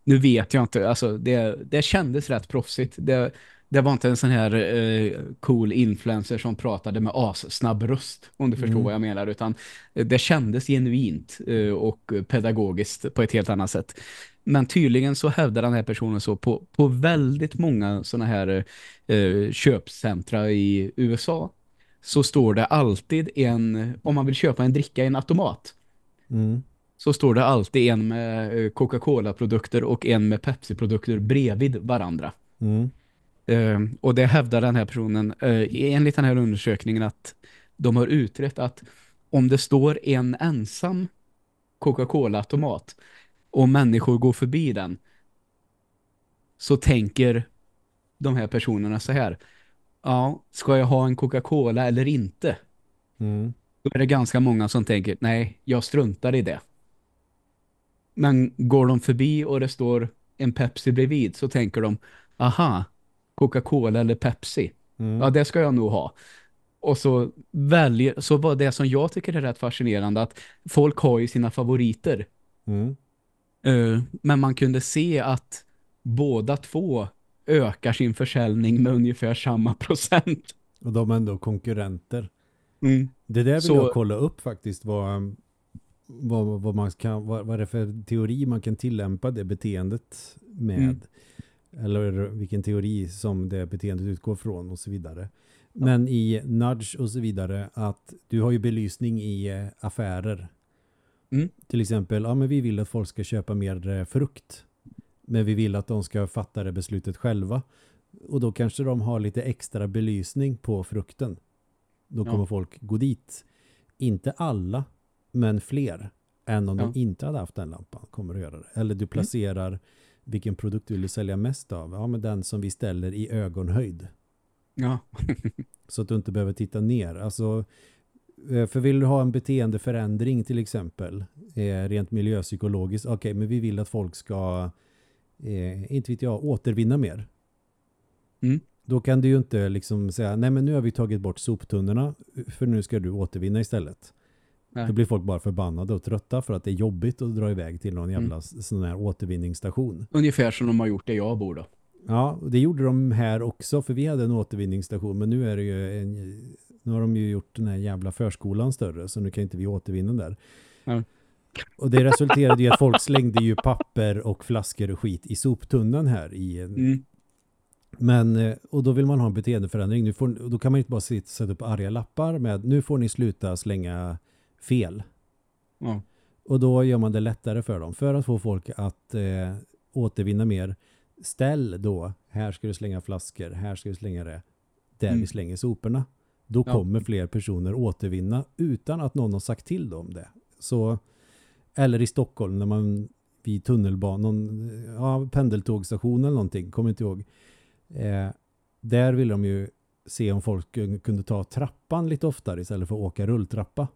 nu vet jag inte, alltså det, det kändes rätt proffsigt. Det, det var inte en sån här eh, cool influencer som pratade med as-snabb röst, om du förstår Mm. vad jag menar, utan eh, det kändes genuint eh, och pedagogiskt på ett helt annat sätt. Men tydligen så hävdar den här personen så på, på väldigt många såna här eh, köpcentra i USA så står det alltid en, om man vill köpa en dricka i en automat, Mm. så står det alltid en med eh, Coca-Cola-produkter och en med Pepsi-produkter bredvid varandra. Mm. Eh, och det hävdar den här personen eh, enligt den här undersökningen att de har utrett att om det står en ensam Coca-Cola-automat och människor går förbi den så tänker de här personerna så här ja, ska jag ha en Coca-Cola eller inte? Mm. Då är det ganska många som tänker, nej, jag struntar i det. Men går de förbi och det står en Pepsi bredvid så tänker de, aha, Coca-Cola eller Pepsi. Mm. Ja, det ska jag nog ha. Och så väljer, så var det som jag tycker är rätt fascinerande att folk har ju sina favoriter. Mm. Eh, men man kunde se att båda två ökar sin försäljning med ungefär samma procent. Och de är ändå konkurrenter. Mm. Det där vill Så- jag kolla upp faktiskt. Vad, vad, vad, man kan, vad, vad är det för teori man kan tillämpa det beteendet med. Mm. Eller vilken teori som det beteendet utgår från och så vidare. Men i nudge och så vidare att du har ju belysning i eh, affärer. Mm. Till exempel, ja men vi vill att folk ska köpa mer eh, frukt. Men vi vill att de ska fatta det beslutet själva. Och då kanske de har lite extra belysning på frukten. Då Ja. kommer folk gå dit. Inte alla, men fler än om Ja. de inte hade haft den lampan kommer att göra det. Eller du placerar vilken produkt du vill sälja mest av. Ja, men den som vi ställer i ögonhöjd. Ja. Så att du inte behöver titta ner. Alltså, eh, för vill du ha en beteendeförändring till exempel, eh, rent miljöpsykologiskt, okej, men vi vill att folk ska, eh, inte vet jag, återvinna mer. Mm. Då kan du ju inte liksom säga, nej men nu har vi tagit bort soptunnorna, för nu ska du återvinna istället. Nej. Då blir folk bara förbannade och trötta för att det är jobbigt att dra iväg till någon jävla Mm. sån här återvinningsstation. Ungefär som de har gjort det jag bor då. Ja, det gjorde de här också för vi hade en återvinningsstation men nu är det ju en, nu har de ju gjort den här jävla förskolan större så nu kan inte vi återvinna där. Ja. Och det resulterade i att folk slängde ju papper och flaskor och skit i soptunnan här i Mm. men eh, och då vill man ha en beteendeförändring. Nu får, då kan man inte bara sitta, sätta upp arga lappar med nu får ni sluta slänga fel. Ja. Och då gör man det lättare för dem. För att få folk att eh, återvinna mer. Ställ då, här ska du slänga flaskor, här ska du slänga det. Där Mm. vi slänger soporna. Då Ja. kommer fler personer återvinna utan att någon har sagt till dem det. Så, eller i Stockholm när man vid tunnelbanan, ja, pendeltågstation eller någonting, kommer inte ihåg. Eh, där vill de ju se om folk kunde ta trappan lite oftare istället för att åka rulltrappa.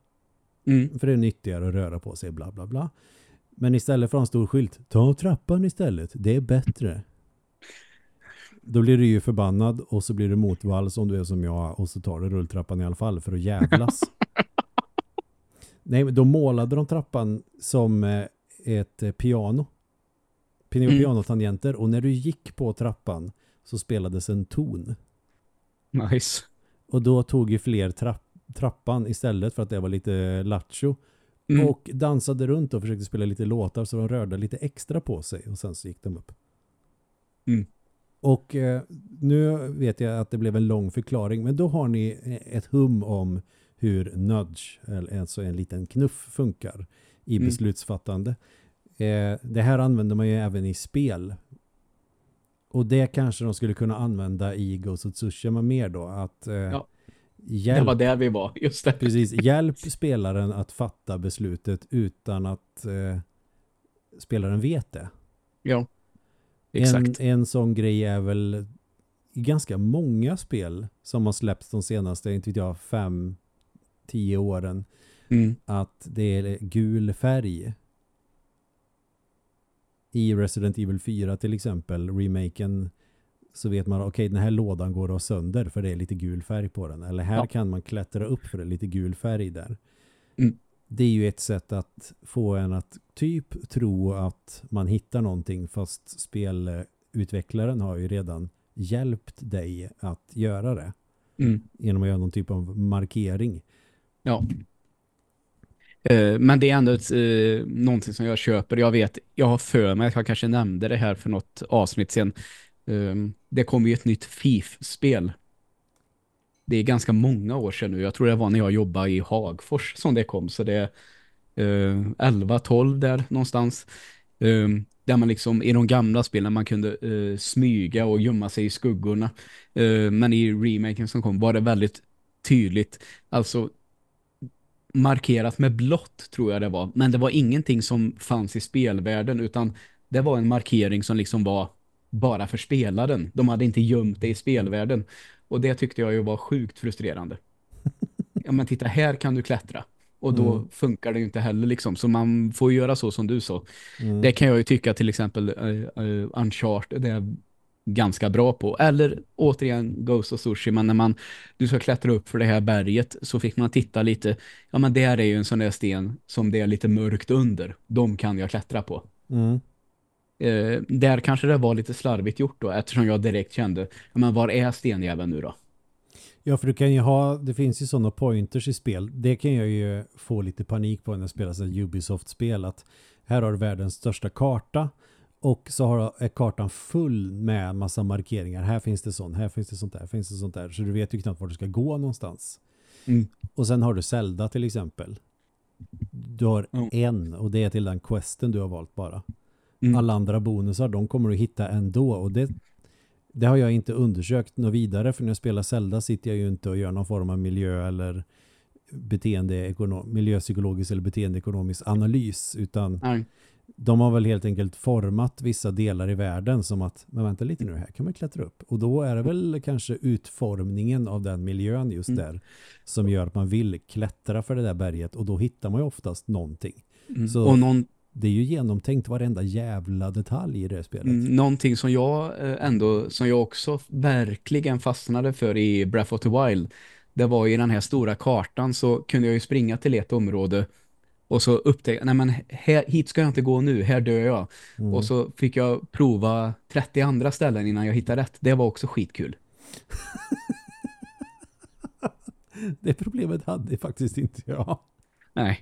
Mm. För det är nyttigare att röra på sig, bla bla bla. Men istället för en stor skylt, ta trappan istället, det är bättre. Då blir du ju förbannad och så blir du motvalls om du är som jag och så tar du rulltrappan i alla fall för att jävlas. Nej, men då målade de trappan som eh, ett eh, piano. Piano Mm. pianotangenter och när du gick på trappan så spelades en ton. Nice. Och då tog ju fler trapp, trappan istället för att det var lite lattjo. Mm. Och dansade runt och försökte spela lite låtar så de rörde lite extra på sig och sen så gick de upp. Mm. Och eh, nu vet jag att det blev en lång förklaring men då har ni eh, ett hum om hur nudge, eller alltså en liten knuff funkar i Mm. beslutsfattande. Eh, det här använder man ju även i spel. Och det kanske de skulle kunna använda i Ghost of Tsushima mer då. Att eh, Ja. Det hjälp var där vi var, just det. Precis, hjälp spelaren att fatta beslutet utan att eh, spelaren vet det. Ja. Exakt. En, en sån grej är väl ganska många spel som har släppts de senaste, inte vet jag, fem, tio åren Mm. att det är gul färg. I Resident Evil 4 till exempel, remaken, så vet man okej den här lådan går att sönder för det är lite gul färg på den. Eller här Ja. kan man klättra upp för det är lite gul färg där. Mm. Det är ju ett sätt att få en att typ tro att man hittar någonting fast spelutvecklaren har ju redan hjälpt dig att göra det. Mm. Genom att göra någon typ av markering. Ja. Eh, men det är ändå ett, eh, någonting som jag köper. Jag vet, jag har för mig att jag kanske nämnde det här för något avsnitt sen. Um, det kom ju ett nytt FIF-spel. Det är ganska många år sedan nu. Jag tror det var när jag jobbade i Hagfors som det kom. Så det är eh, uh, 11-12 där någonstans. Um, där man liksom i de gamla spelen man kunde uh, smyga och gömma sig i skuggorna. Uh, men i remaken som kom var det väldigt tydligt. Alltså markerat med blått tror jag det var. Men det var ingenting som fanns i spelvärlden utan det var en markering som liksom var bara för spelaren. De hade inte gömt det i spelvärlden. Och det tyckte jag ju var sjukt frustrerande. Ja men titta, här kan du klättra. Och då mm. funkar det ju inte heller liksom. Så man får göra så som du sa. Mm. Det kan jag ju tycka till exempel uh, uh, Uncharted är ganska bra på. Eller återigen Ghost of Tsushima när man du ska klättra upp för det här berget så fick man titta lite. Ja men där är ju en sån där sten som det är lite mörkt under. De kan jag klättra på. Mm. Eh, där kanske det var lite slarvigt gjort då eftersom jag direkt kände, men var är stenjäveln nu då? Ja, för du kan ju ha, det finns ju sådana pointers i spel. Det kan jag ju få lite panik på när jag spelar sådana Ubisoft-spel. Att här har du världens största karta och så har, är kartan full med massa markeringar. Här finns det sånt, här finns det sånt där, här finns det sånt där. Så du vet ju knappt var du ska gå någonstans. Mm. Och sen har du Zelda till exempel. Du har mm. en och det är till den questen du har valt bara. Mm. Alla andra bonusar, de kommer du hitta ändå. Och det, det har jag inte undersökt något vidare för när jag spelar Zelda sitter jag ju inte och gör någon form av miljö eller beteende miljöpsykologisk eller beteendeekonomisk analys utan Nej. de har väl helt enkelt format vissa delar i världen som att, men vänta lite nu, här kan man klättra upp. Och då är det väl kanske utformningen av den miljön just mm. där som gör att man vill klättra för det där berget och då hittar man ju oftast någonting. Mm. Så och någon, det är ju genomtänkt varenda jävla detalj i det spelet. Mm, någonting som jag eh, ändå, som jag också verkligen fastnade för i Breath of the Wild, det var i den här stora kartan så kunde jag ju springa till ett område och så upptäckte nej men här, hit ska jag inte gå nu, här dör jag. Mm. Och så fick jag prova 30 andra ställen innan jag hittade rätt. Det var också skitkul. det problemet hade faktiskt inte jag. Nej.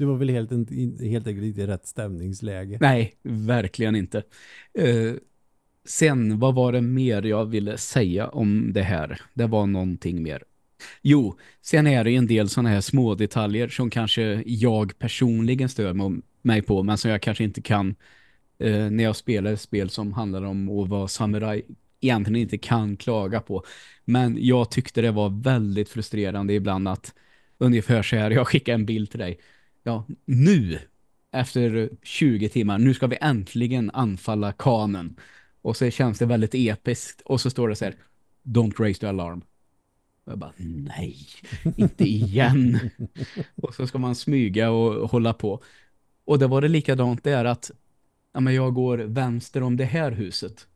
Du var väl helt, helt enkelt inte i rätt stämningsläge. Nej, verkligen inte. Uh, sen, vad var det mer jag ville säga om det här? Det var någonting mer. Jo, sen är det en del sådana här små detaljer som kanske jag personligen stör mig på, men som jag kanske inte kan uh, när jag spelar ett spel som handlar om att vara samuraj egentligen inte kan klaga på. Men jag tyckte det var väldigt frustrerande ibland att ungefär så här, jag skickar en bild till dig ja, nu efter 20 timmar, nu ska vi äntligen anfalla kanen. Och så känns det väldigt episkt. Och så står det så här, don't raise the alarm. Och jag bara, nej, inte igen. och så ska man smyga och hålla på. Och det var det likadant där att ja, men jag går vänster om det här huset.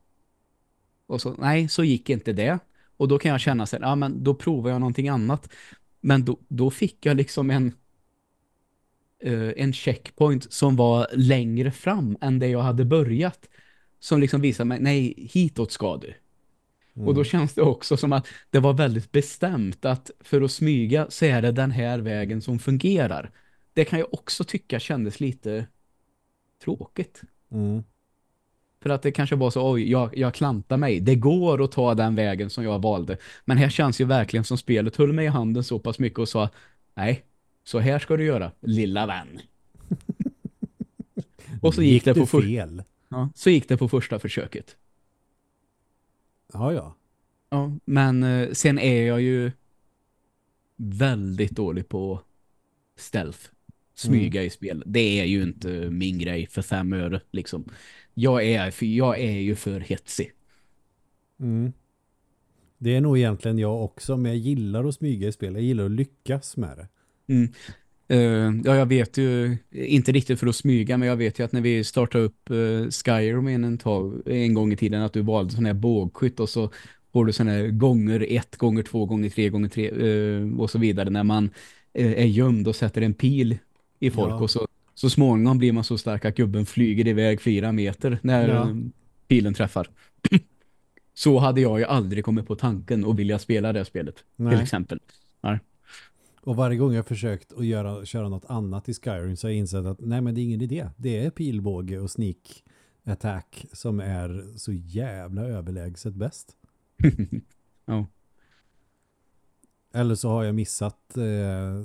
Och så, nej, så gick inte det. Och då kan jag känna sig, ja men då provar jag någonting annat. Men då, då fick jag liksom en en checkpoint som var längre fram än det jag hade börjat. Som liksom visade mig, nej, hitåt ska du. Mm. Och då känns det också som att det var väldigt bestämt att för att smyga så är det den här vägen som fungerar. Det kan jag också tycka kändes lite tråkigt. Mm. För att det kanske var så, oj, jag, jag klantar mig. Det går att ta den vägen som jag valde. Men här känns ju verkligen som spelet höll mig i handen så pass mycket och sa, nej, så här ska du göra, lilla vän. och så gick, gick det på fel. Ja, så gick det på första försöket. Ja, ja. Ja, men eh, sen är jag ju väldigt dålig på stealth. Smyga mm. i spel. Det är ju inte min grej för fem öre liksom. Jag är, för jag är ju för hetsig. Mm. Det är nog egentligen jag också, men jag gillar att smyga i spel. Jag gillar att lyckas med det. Mm. Uh, ja, jag vet ju, inte riktigt för att smyga, men jag vet ju att när vi startade upp uh, Skyrim en, tag, en gång i tiden att du valde sån här bågskytt och så får du sån här gånger ett, gånger två, gånger tre, gånger tre uh, och så vidare när man är gömd och sätter en pil i folk ja. och så Så småningom blir man så stark att gubben flyger iväg fyra meter när Ja. pilen träffar. så hade jag ju aldrig kommit på tanken att vilja spela det spelet. Till Nej. exempel. Och varje gång jag försökt att göra, köra något annat i Skyrim så har jag insett att nej men det är ingen idé. Det är pilbåge och sneak attack som är så jävla överlägset bäst. Ja. Eller så har jag missat eh,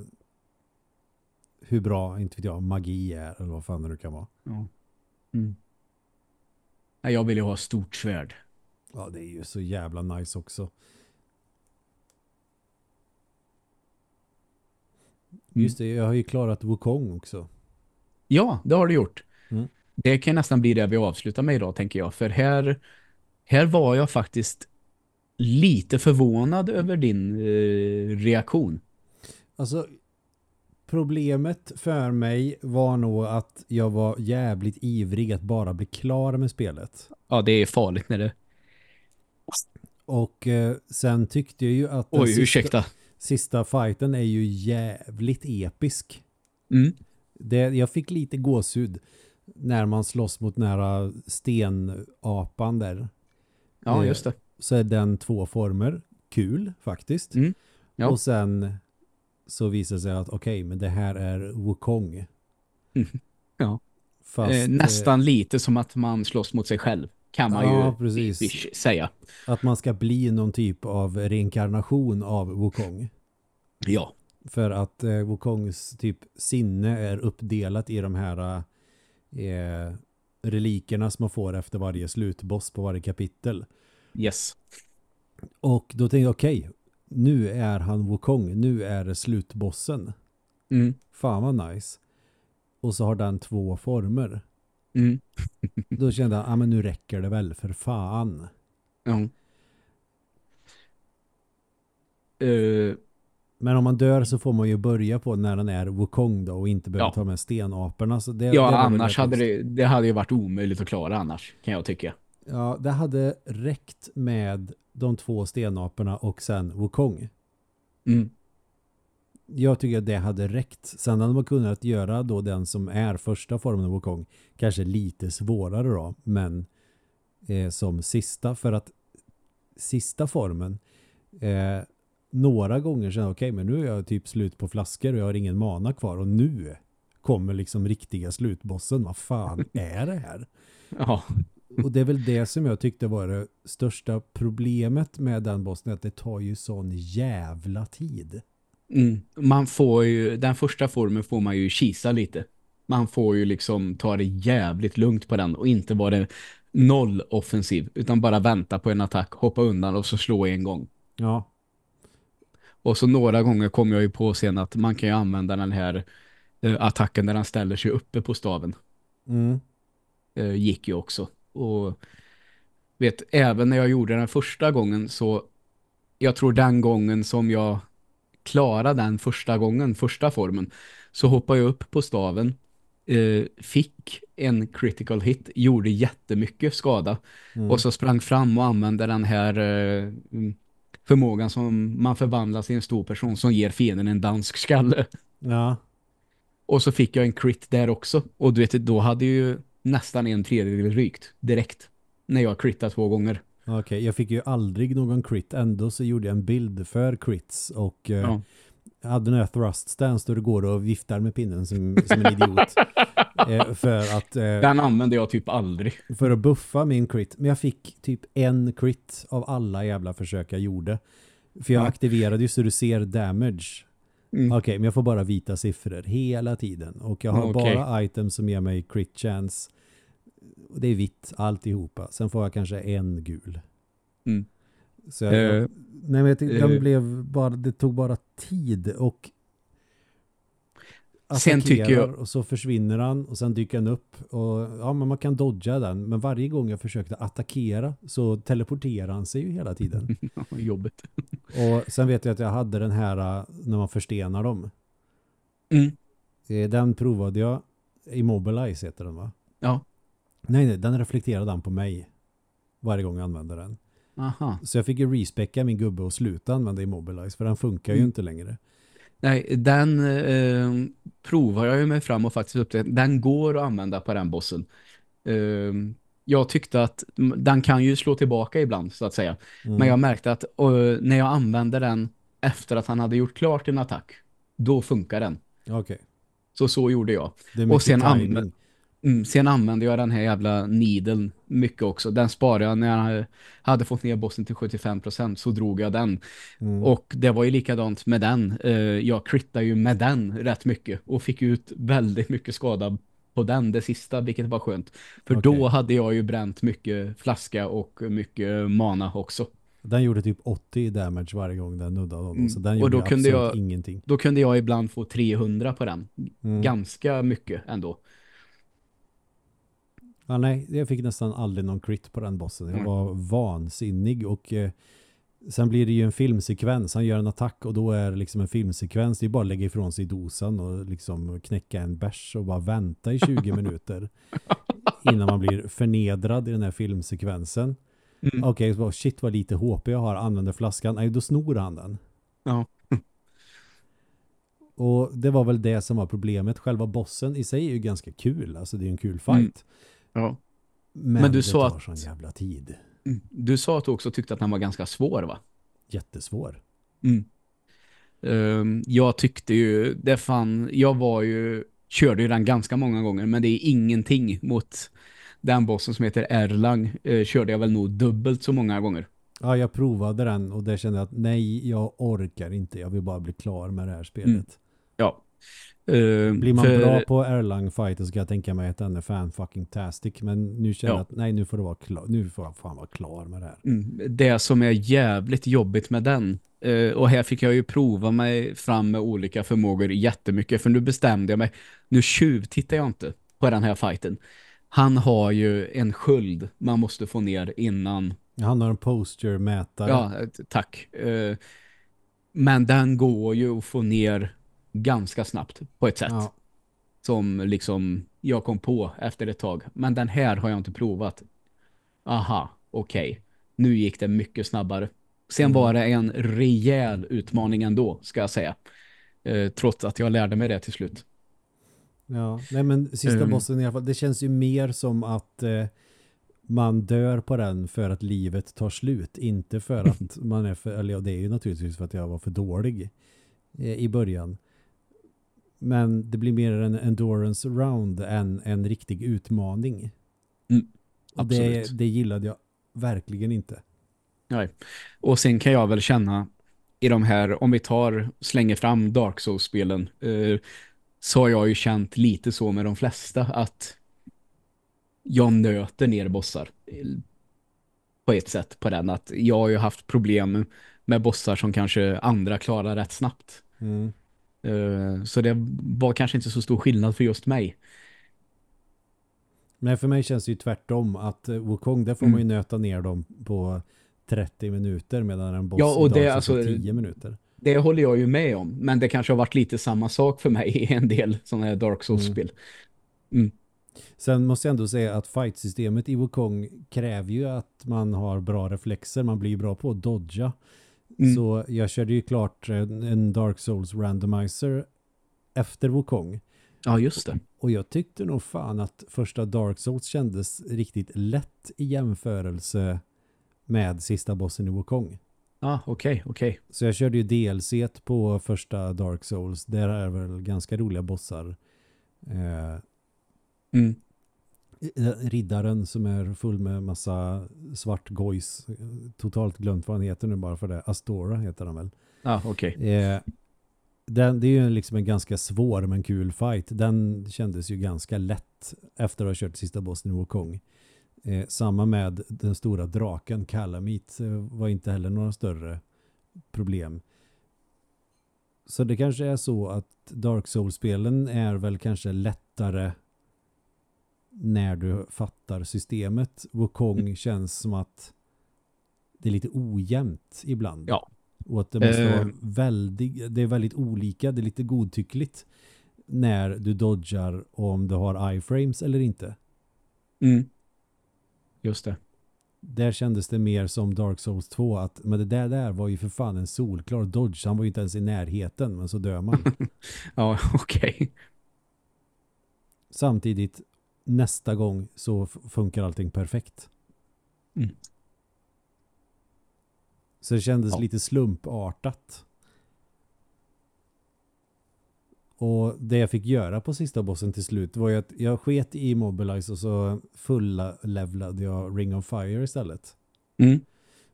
hur bra, inte vet jag, magi är eller vad fan det nu kan vara. Ja. Mm. Jag vill ju ha stort svärd. Ja, det är ju så jävla nice också. Just det, jag har ju klarat Wukong också. Ja, det har du gjort. Mm. Det kan nästan bli det vi avslutar med idag, tänker jag. För här, här var jag faktiskt lite förvånad över din eh, reaktion. Alltså, problemet för mig var nog att jag var jävligt ivrig att bara bli klar med spelet. Ja, det är farligt när det... Och eh, sen tyckte jag ju att Oj, sista, ursäkta. Sista fighten är ju jävligt episk. Mm. Det, jag fick lite gåshud när man slåss mot nära stenapan där. Ja, Eh, just det. Så är den två former. Kul faktiskt. Mm. Ja. Och sen så visar det sig att okej, men det här är Wukong. Mm. Ja. Fast, eh, eh, nästan lite som att man slåss mot sig själv. Kan man Ja, ju precis. säga. Att man ska bli någon typ av reinkarnation av Wukong. Ja. För att eh, Wukongs typ sinne är uppdelat i de här eh, relikerna som man får efter varje slutboss på varje kapitel. Yes. Och då tänkte jag, okej, nu är han Wukong, nu är det slutbossen. Mm. Fan vad nice. Och så har den två former. Mm. Då kände jag, ja men nu räcker det väl för fan. Ja. Eh, Men om man dör så får man ju börja på när den är Wukong då och inte behöver Ja. ta med stenaporna. Så det, ja, det annars hade det, det hade ju varit omöjligt att klara annars, kan jag tycka. Ja, det hade räckt med de två stenaporna och sen Wukong. Mm. Jag tycker att det hade räckt. Sen hade man kunnat göra då den som är första formen av Wukong kanske lite svårare då, men eh, som sista för att sista formen eh, några gånger sen okej men nu är jag typ slut på flaskor och jag har ingen mana kvar och nu kommer liksom riktiga slutbossen. Vad fan är det här? Ja. Och det är väl det som jag tyckte var det största problemet med den bossen att det tar ju sån jävla tid. Mm. Man får ju, den första formen får man ju kisa lite. Man får ju liksom ta det jävligt lugnt på den och inte vara noll offensiv utan bara vänta på en attack, hoppa undan och så slå en gång. Ja, Och så några gånger kom jag ju på sen att man kan ju använda den här eh, attacken där han ställer sig uppe på staven. mm. Eh, gick ju också. Och vet, även när jag gjorde den första gången så jag tror den gången som jag klarade den första gången, första formen, så hoppade jag upp på staven, eh, fick en critical hit, gjorde jättemycket skada Mm. och så sprang fram och använde den här eh, förmågan som man förvandlas i en stor person som ger fienden en dansk skalle. ja. Och så fick jag en crit där också. Och du vet, då hade ju nästan en tredjedel rykt direkt. När jag crittade två gånger. Okej, jag fick ju aldrig någon crit. Ändå så gjorde jag en bild för crits och eh, Ja. hade den här thrust stance då det går och viftar med pinnen som, som en idiot. eh, för, att, eh, Den använde jag typ aldrig. för att buffa min crit. Men jag fick typ en crit av alla jävla försök jag gjorde. För jag Ja. aktiverade ju så du ser damage. Mm. Okej, men jag får bara vita siffror hela tiden. Och jag har Okej. bara items som ger mig crit chance. Och Det är vitt alltihopa. Sen får jag kanske en gul. Mm. Så jag, Eh, nej men jag tyckte, eh. den blev bara, det tog bara tid och Sen tycker jag- attackerar och så försvinner han och sen dyker han upp och ja men man kan dodga den men varje gång jag försökte attackera så teleporterar han sig ju hela tiden. Jobbigt. och sen vet jag att jag hade den här äh, när man förstenar dem. Mm. Eh, Den provade jag. Immobilize heter den va? Ja. Nej, nej, den reflekterade han på mig. Varje gång jag använde den. Aha. Så jag fick ju respecka min gubbe och sluta använda Immobilize. För den funkar ju Mm. inte längre. Nej, den eh, provar jag ju mig fram och faktiskt upp det. Den går att använda på den bossen. Eh, jag tyckte att den kan ju slå tillbaka ibland så att säga. Mm. Men jag märkte att uh, när jag använde den efter att han hade gjort klart en attack, då funkar den. Okej. Okay. Så så gjorde jag. och sen, anv mm, sen använde jag den här jävla needlen mycket också. Den sparade jag när jag hade fått ner bossen till 75% så drog jag den. Mm. Och det var ju likadant med den. Uh, jag krittade ju med den rätt mycket och fick ut väldigt mycket skada på den, det sista, vilket var skönt. För okay. då hade jag ju bränt mycket flaska och mycket mana också. Den gjorde typ 80 damage varje gång den nuddade honom. Mm. Så den och då kunde jag, ingenting. Då kunde jag ibland få 300 på den. Mm. Ganska mycket ändå. Ja, nej, jag fick nästan aldrig någon crit på den bossen. Jag mm. var vansinnig och eh, sen blir det ju en filmsekvens. Han gör en attack och då är det liksom en filmsekvens. Det är bara att lägga ifrån sig dosan och liksom knäcka en bärs och bara vänta i 20 minuter innan man blir förnedrad i den här filmsekvensen. Mm. Okej, okay, shit vad lite HP jag har, använder flaskan. Nej, då snor han den. Ja. Och det var väl det som var problemet. Själva bossen i sig är ju ganska kul. Alltså det är en kul fight. Mm. Ja. Men, Men, du det sa tar att... sån jävla tid. Mm. Du sa att du också tyckte att den var ganska svår va? Jättesvår. Mm. Um, jag tyckte ju, det fan, jag var ju, körde ju den ganska många gånger men det är ingenting mot den bossen som heter Erlang eh, körde jag väl nog dubbelt så många gånger. Ja, jag provade den och det kände jag att nej, jag orkar inte. Jag vill bara bli klar med det här spelet. Mm. Uh, Blir man för... bra på Erlang fighter så kan jag tänka mig att den är fan fucking tastic. Men nu känner jag att nej, nu får det vara klar. Nu får jag fan vara klar med det här. Mm. Det som är jävligt jobbigt med den uh, och här fick jag ju prova mig fram med olika förmågor jättemycket. För nu bestämde jag mig. Nu tjuvtittar jag inte på den här fighten han har ju en sköld man måste få ner innan. Han har en posture-mätare. Ja, tack. Eh, men den går ju att få ner ganska snabbt på ett sätt. Ja. Som liksom jag kom på efter ett tag. Men den här har jag inte provat. Aha, okej. Okay. Nu gick det mycket snabbare. Sen mm. var det en rejäl utmaning ändå, ska jag säga. Eh, trots att jag lärde mig det till slut. Ja, nej men sista um, bossen i alla fall, det känns ju mer som att eh, man dör på den för att livet tar slut, inte för att man är för, eller ja, det är ju naturligtvis för att jag var för dålig eh, i början. Men det blir mer en endurance round än en riktig utmaning. Mm, och det, det gillade jag verkligen inte. Nej. Och sen kan jag väl känna i de här, om vi tar, slänger fram Dark Souls-spelen, eh, så har jag ju känt lite så med de flesta att jag nöter ner bossar på ett sätt på den. Att jag har ju haft problem med bossar som kanske andra klarar rätt snabbt. Mm. Uh, så det var kanske inte så stor skillnad för just mig. Men för mig känns det ju tvärtom att uh, Wukong, där får mm. man ju nöta ner dem på 30 minuter medan en boss ja, och det, alltså, 10 minuter det håller jag ju med om. Men det kanske har varit lite samma sak för mig i en del sådana här Dark Souls-spel. Mm. Mm. Sen måste jag ändå säga att fight-systemet i Wukong kräver ju att man har bra reflexer. Man blir bra på att dodga. Mm. Så jag körde ju klart en Dark Souls randomizer efter Wukong. Ja, just det. Och jag tyckte nog fan att första Dark Souls kändes riktigt lätt i jämförelse med sista bossen i Wukong. Ah, okej, okay, okej. Okay. Så jag körde ju DLC på första Dark Souls. Där är väl ganska roliga bossar. Eh, mm. Riddaren som är full med massa svart gojs. Totalt glömt vad han heter nu bara för det. Astora heter han väl. Ja, ah, okej. Okay. Eh, den, det är ju liksom en ganska svår men kul fight. Den kändes ju ganska lätt efter att ha kört sista bossen i Wukong. Eh, samma med den stora draken Kalamit eh, var inte heller några större problem. Så det kanske är så att Dark Souls-spelen är väl kanske lättare när du fattar systemet. Wukong mm. känns som att det är lite ojämnt ibland. Ja. Och att det måste uh. vara väldigt, det är väldigt olika, det är lite godtyckligt när du dodgar om du har iframes eller inte. Mm. Just det. där kändes det mer som Dark Souls 2 att men det där, där var ju för fan en solklar dodge. Han var ju inte ens i närheten men så dör man. ja, okej. Okay. Samtidigt nästa gång så funkar allting perfekt. Mm. Så det kändes ja. lite slumpartat. Och det jag fick göra på sista bossen till slut var ju att jag sket i Mobilize och så fulla levlade jag Ring of Fire istället. Mm.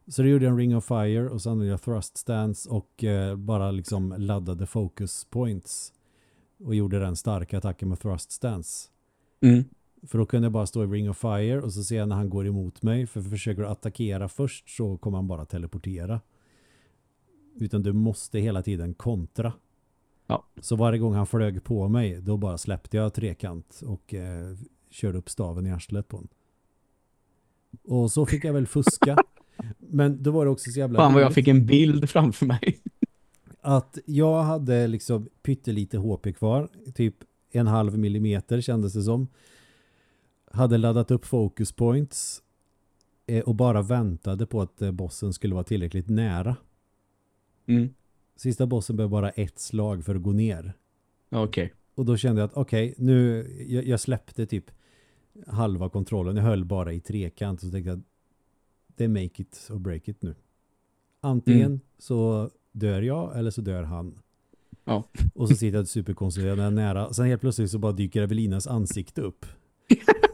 Så det gjorde jag en Ring of Fire och sen använde jag Thrust Stance och eh, bara liksom laddade Focus Points och gjorde den starka attacken med Thrust Stance. Mm. För då kunde jag bara stå i Ring of Fire och så ser jag när han går emot mig. För försöker du attackera först så kommer han bara teleportera. Utan du måste hela tiden kontra. Ja. Så varje gång han flög på mig då bara släppte jag trekant och eh, körde upp staven i arslet på honom. Och så fick jag väl fuska. Men då var det också så jävla... Fan vad jag fick en bild framför mig. Att jag hade liksom pyttelite HP kvar. Typ en halv millimeter kändes det som hade laddat upp focus points eh, och bara väntade på att eh, bossen skulle vara tillräckligt nära. Mm. Sista bossen behöver bara ett slag för att gå ner. Okej. Okay. Och då kände jag att okej, okay, nu jag, jag, släppte typ halva kontrollen. Jag höll bara i trekant och så tänkte jag det är make it or break it nu. Antingen mm. så dör jag eller så dör han. Ja. Och så sitter jag superkoncentrerad nära. Sen helt plötsligt så bara dyker Evelinas ansikte upp.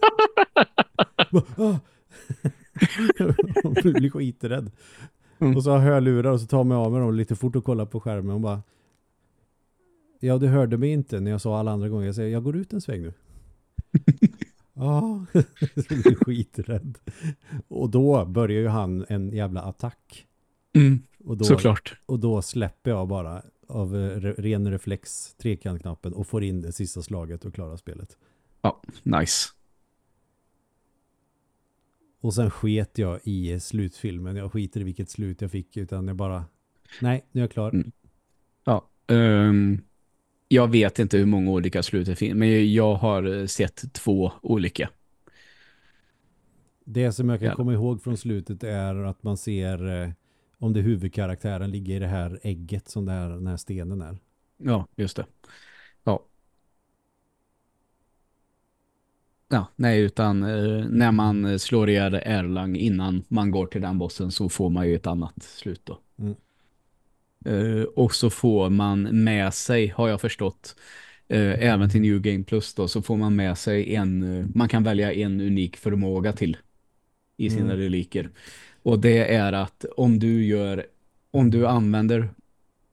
Hon blir skiträdd. Mm. Och så har jag hörlurar och så tar mig av med dem lite fort och kollar på skärmen och bara Ja, du hörde mig inte när jag sa alla andra gånger. Jag säger, jag går ut en sväng nu. Ja, blir skiträdd. Och då börjar ju han en jävla attack. Mm, och då, såklart. Och då släpper jag bara av ren reflex trekantknappen och får in det sista slaget och klarar spelet. Ja, nice. Och sen sket jag i slutfilmen. Jag skiter i vilket slut jag fick utan jag bara, nej, nu är jag klar. Mm. Ja, um, jag vet inte hur många olika slut det finns, men jag har sett två olika. Det som jag kan ja. komma ihåg från slutet är att man ser eh, om det huvudkaraktären ligger i det här ägget som det här, den här stenen är. Ja, just det. Ja. Ja, nej utan eh, när man slår ihjäl Erlang innan man går till den bossen så får man ju ett annat slut då. Mm. Eh, och så får man med sig, har jag förstått, eh, även till New Game Plus då, så får man med sig en, eh, man kan välja en unik förmåga till i sina mm. reliker. Och det är att om du gör, om du använder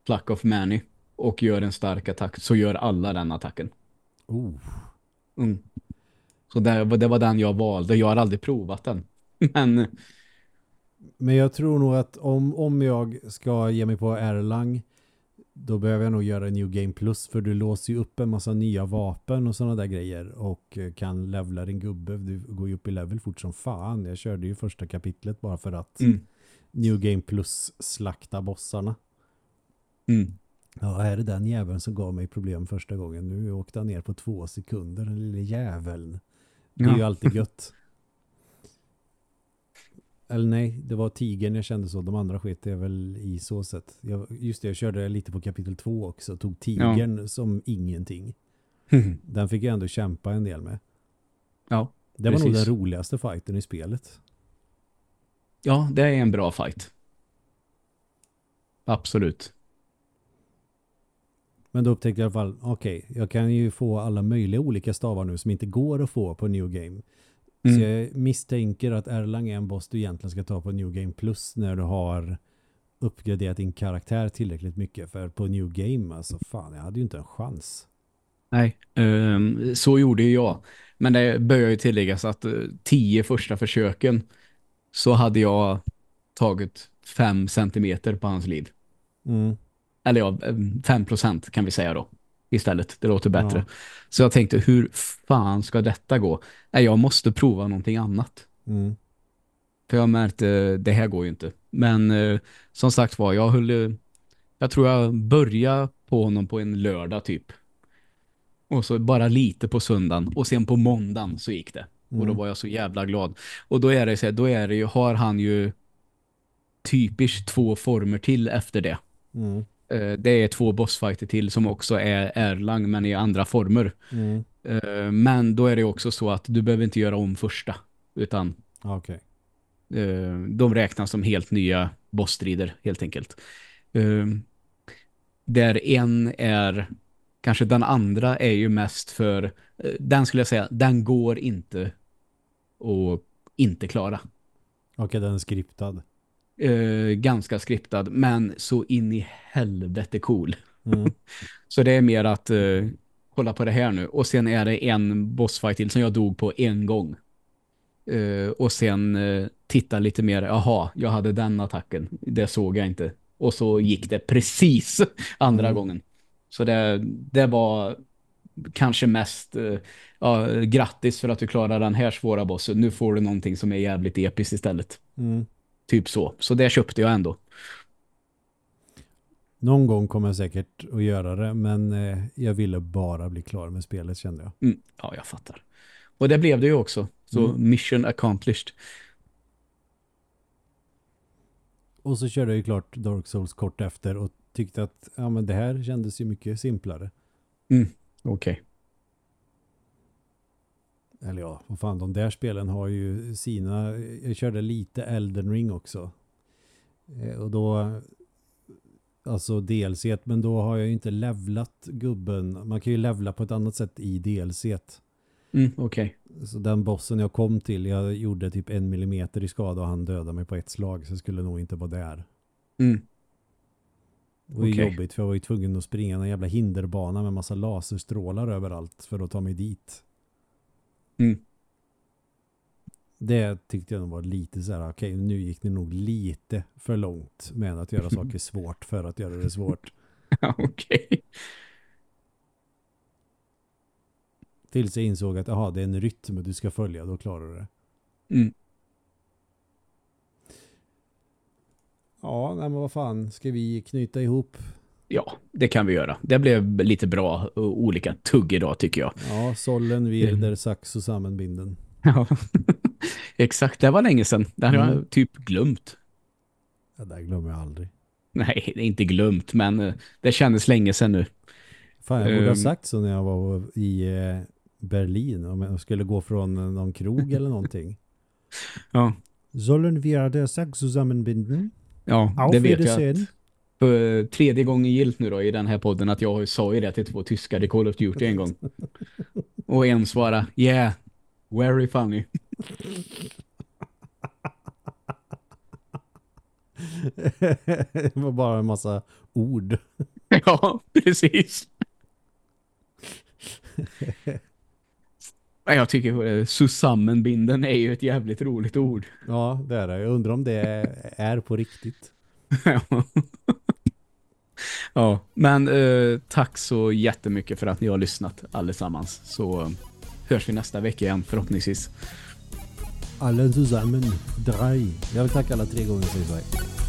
Pluck of Many och gör en stark attack så gör alla den attacken. Oh. Mm. Så det, det var den jag valde. Jag har aldrig provat den. Men... Men jag tror nog att om, om jag ska ge mig på Erlang då behöver jag nog göra New Game Plus för du låser ju upp en massa nya vapen och sådana där grejer och kan levla din gubbe. Du går ju upp i level fort som fan. Jag körde ju första kapitlet bara för att mm. New Game Plus slakta bossarna. Mm. Ja, är det den jäveln som gav mig problem första gången? Nu åkte han ner på två sekunder, den lilla jäveln. Det är ja. ju alltid gött. Eller nej, det var tigern jag kände så. De andra skit är väl i så sätt. Jag, just det, jag körde lite på kapitel två också. Tog tigern ja. som ingenting. den fick jag ändå kämpa en del med. Ja, Det var nog den roligaste fighten i spelet. Ja, det är en bra fight. Absolut. Men då upptäckte jag i alla fall, okej, okay, jag kan ju få alla möjliga olika stavar nu som inte går att få på New Game. Mm. Så jag misstänker att Erlang är en boss du egentligen ska ta på New Game Plus när du har uppgraderat din karaktär tillräckligt mycket. För på New Game, alltså fan, jag hade ju inte en chans. Nej, um, så gjorde jag. Men det bör ju tilläggas att uh, tio första försöken så hade jag tagit fem centimeter på hans liv. Mm. Eller ja, fem procent kan vi säga då istället. Det låter bättre. Ja. Så jag tänkte, hur fan ska detta gå? Nej, jag måste prova någonting annat. Mm. För jag märkte, det här går ju inte. Men eh, som sagt var, jag höll jag tror jag började på honom på en lördag typ. Och så bara lite på söndagen. Och sen på måndagen så gick det. Och då var jag så jävla glad. Och då är det så här, då är det ju, har han ju typiskt två former till efter det. Mm. Eh, det är två bossfighter till som också är Erlang men i andra former. Mm. Eh, men då är det också så att du behöver inte göra om första utan Okej. eh, de räknas som helt nya bossstrider helt enkelt. Där en är kanske den andra är ju mest för den skulle jag säga, den går inte att inte klara. Okej, den är skriptad. Eh, ganska skriptad men så in i helvete cool. Mm. Så det är mer att eh, kolla på det här nu. Och sen är det en bossfight till som jag dog på en gång. Eh, och sen eh, titta lite mer. Jaha, jag hade den attacken. Det såg jag inte. Och så gick det precis andra Mm. gången. Så det, det var kanske mest eh, ja, grattis för att du klarar den här svåra bossen. Nu får du någonting som är jävligt episkt istället. Mm. Typ så. Så det köpte jag ändå. Någon gång kommer jag säkert att göra det, men eh, jag ville bara bli klar med spelet kände jag. Mm, ja, jag fattar. Och det blev det ju också. Så Mm. mission accomplished. Och så körde jag ju klart Dark Souls kort efter och tyckte att ja, men det här kändes ju mycket simplare. Okej. Eller ja, vad fan, de där spelen har ju sina... Jag körde lite Elden Ring också. Eh, Och då... Alltså DLC, men då har jag ju inte levlat gubben. Man kan ju levla på ett annat sätt i DLC. Mm, okej. Så den bossen jag kom till, jag gjorde typ en millimeter i skada och han dödade mig på ett slag. Så jag skulle nog inte vara där. Mm. Det var ju Okej. jobbigt för jag var ju tvungen att springa en jävla hinderbana med massa laserstrålar överallt för att ta mig dit. Mm. Det tyckte jag nog var lite så här, okej nu gick ni nog lite för långt med att göra saker svårt för att göra det svårt. Okej. Tills jag insåg att aha, det är en rytm du ska följa, då klarar du det. Mm. Ja, nej, men vad fan, ska vi knyta ihop? Ja, det kan vi göra. Det blev lite bra olika tugg idag tycker jag. Ja, Sollen, Virder, Sax och Sammenbinden. Ja. Exakt, det var länge sedan. Det hade Mm. jag typ glömt. Ja, det glömmer jag aldrig. Nej, det är inte glömt, men eh, det kändes länge sedan nu. Fan, jag borde ha Ehm. sagt så när jag var i eh, Berlin. Om jag skulle gå från eh, någon krog eller någonting. Ja, Sollen wir der Sax zusammenbinden? ja Auf det vet jag. Wiedersehen. För tredje gången gilt nu då i den här podden att jag sa ju det till två tyskar i Call of Duty en gång. Och en svarade, yeah, very funny. det var bara en massa ord. Ja, precis. Ja, Jag tycker Susammenbinden är ju ett jävligt roligt ord. Ja, det är det. Jag undrar om det är på riktigt. Ja. men eh, tack så jättemycket för att ni har lyssnat allesammans. Så eh, hörs vi nästa vecka igen förhoppningsvis. Alla zusammen, drei. Jag vill tacka alla tre gånger säger.